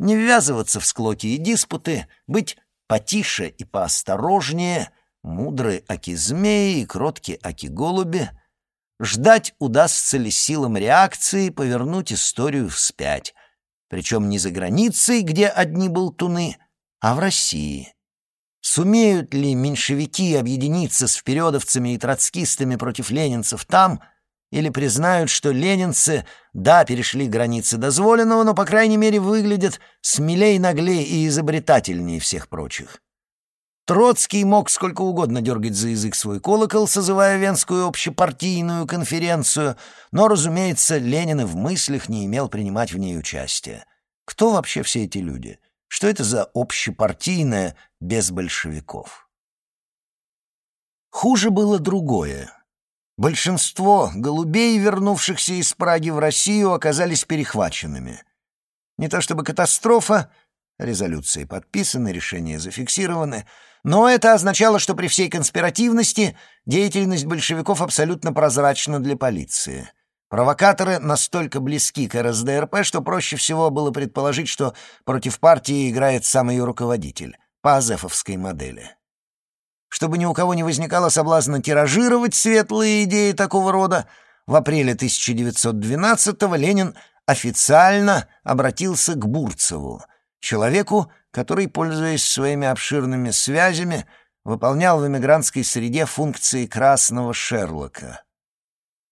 Speaker 1: Не ввязываться в склоки и диспуты, быть потише и поосторожнее, мудры аки змеи и кротки аки голуби, ждать, удастся ли силам реакции повернуть историю вспять, причем не за границей, где одни болтуны, а в России. Сумеют ли меньшевики объединиться с впередовцами и троцкистами против ленинцев там, или признают, что ленинцы, да, перешли границы дозволенного, но, по крайней мере, выглядят смелей, наглей и изобретательнее всех прочих. Троцкий мог сколько угодно дергать за язык свой колокол, созывая Венскую общепартийную конференцию, но, разумеется, Ленин и в мыслях не имел принимать в ней участие. Кто вообще все эти люди? Что это за общепартийное без большевиков? Хуже было другое. Большинство голубей, вернувшихся из Праги в Россию, оказались перехваченными. Не то чтобы катастрофа, резолюции подписаны, решения зафиксированы, но это означало, что при всей конспиративности деятельность большевиков абсолютно прозрачна для полиции. Провокаторы настолько близки к РСДРП, что проще всего было предположить, что против партии играет сам ее руководитель, по азефовской модели. Чтобы ни у кого не возникало соблазна тиражировать светлые идеи такого рода, в апреле 1912-го Ленин официально обратился к Бурцеву, человеку, который, пользуясь своими обширными связями, выполнял в эмигрантской среде функции красного Шерлока.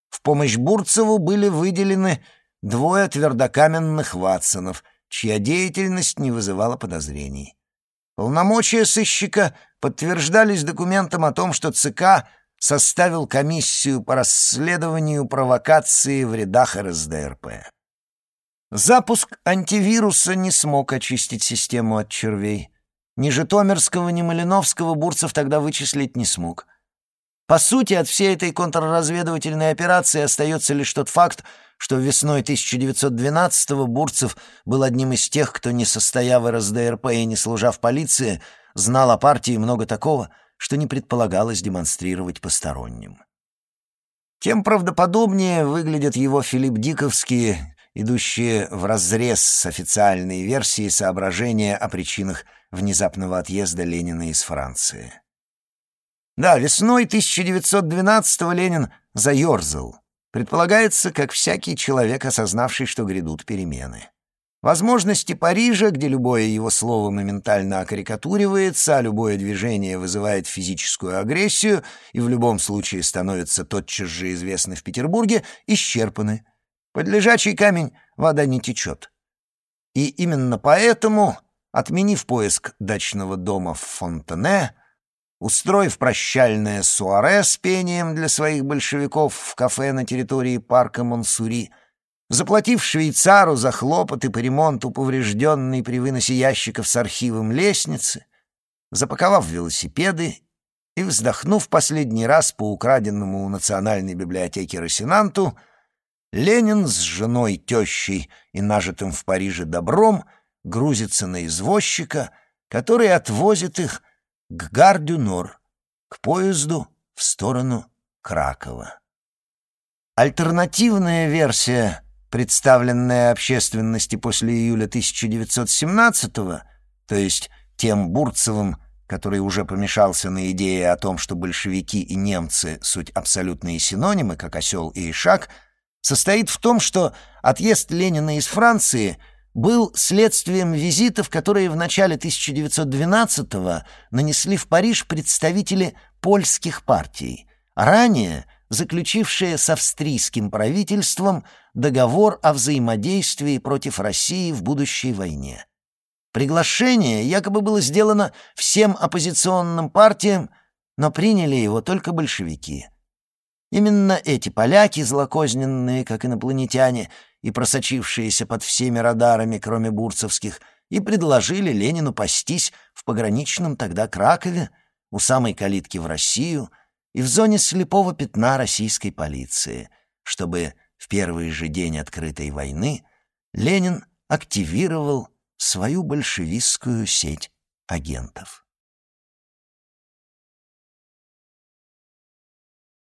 Speaker 1: В помощь Бурцеву были выделены двое твердокаменных Ватсонов, чья деятельность не вызывала подозрений. Полномочия сыщика подтверждались документом о том, что ЦК составил комиссию по расследованию провокации в рядах РСДРП. Запуск антивируса не смог очистить систему от червей. Ни Житомирского, ни Малиновского Бурцев тогда вычислить не смог. По сути, от всей этой контрразведывательной операции остается лишь тот факт, что весной 1912-го Бурцев был одним из тех, кто, не состояв в РСДРП и не служа в полиции, знал о партии много такого, что не предполагалось демонстрировать посторонним. Тем правдоподобнее выглядят его Филипп Диковские, идущие вразрез с официальной версией соображения о причинах внезапного отъезда Ленина из Франции. Да, весной 1912-го Ленин заерзал. Предполагается, как всякий человек, осознавший, что грядут перемены. Возможности Парижа, где любое его слово моментально окарикатуривается, а любое движение вызывает физическую агрессию и в любом случае становится тотчас же известны в Петербурге, исчерпаны. Под лежачий камень вода не течет. И именно поэтому, отменив поиск дачного дома в Фонтене, устроив прощальное суаре с пением для своих большевиков в кафе на территории парка Монсури, заплатив швейцару за хлопоты по ремонту поврежденной при выносе ящиков с архивом лестницы, запаковав велосипеды и вздохнув последний раз по украденному у Национальной библиотеки Росинанту, Ленин с женой, тещей и нажитым в Париже добром грузится на извозчика, который отвозит их к Гардюнор, к поезду в сторону Кракова. Альтернативная версия, представленная общественности после июля 1917-го, то есть тем Бурцевым, который уже помешался на идее о том, что большевики и немцы — суть абсолютные синонимы, как осел и ишак, состоит в том, что отъезд Ленина из Франции — был следствием визитов, которые в начале 1912-го нанесли в Париж представители польских партий, ранее заключившие с австрийским правительством договор о взаимодействии против России в будущей войне. Приглашение якобы было сделано всем оппозиционным партиям, но приняли его только большевики. Именно эти поляки, злокозненные, как инопланетяне, и просочившиеся под всеми радарами, кроме бурцевских, и предложили Ленину пастись в пограничном тогда Кракове, у самой калитки в Россию и в зоне слепого пятна российской полиции, чтобы в первый же день открытой войны Ленин активировал свою большевистскую сеть агентов.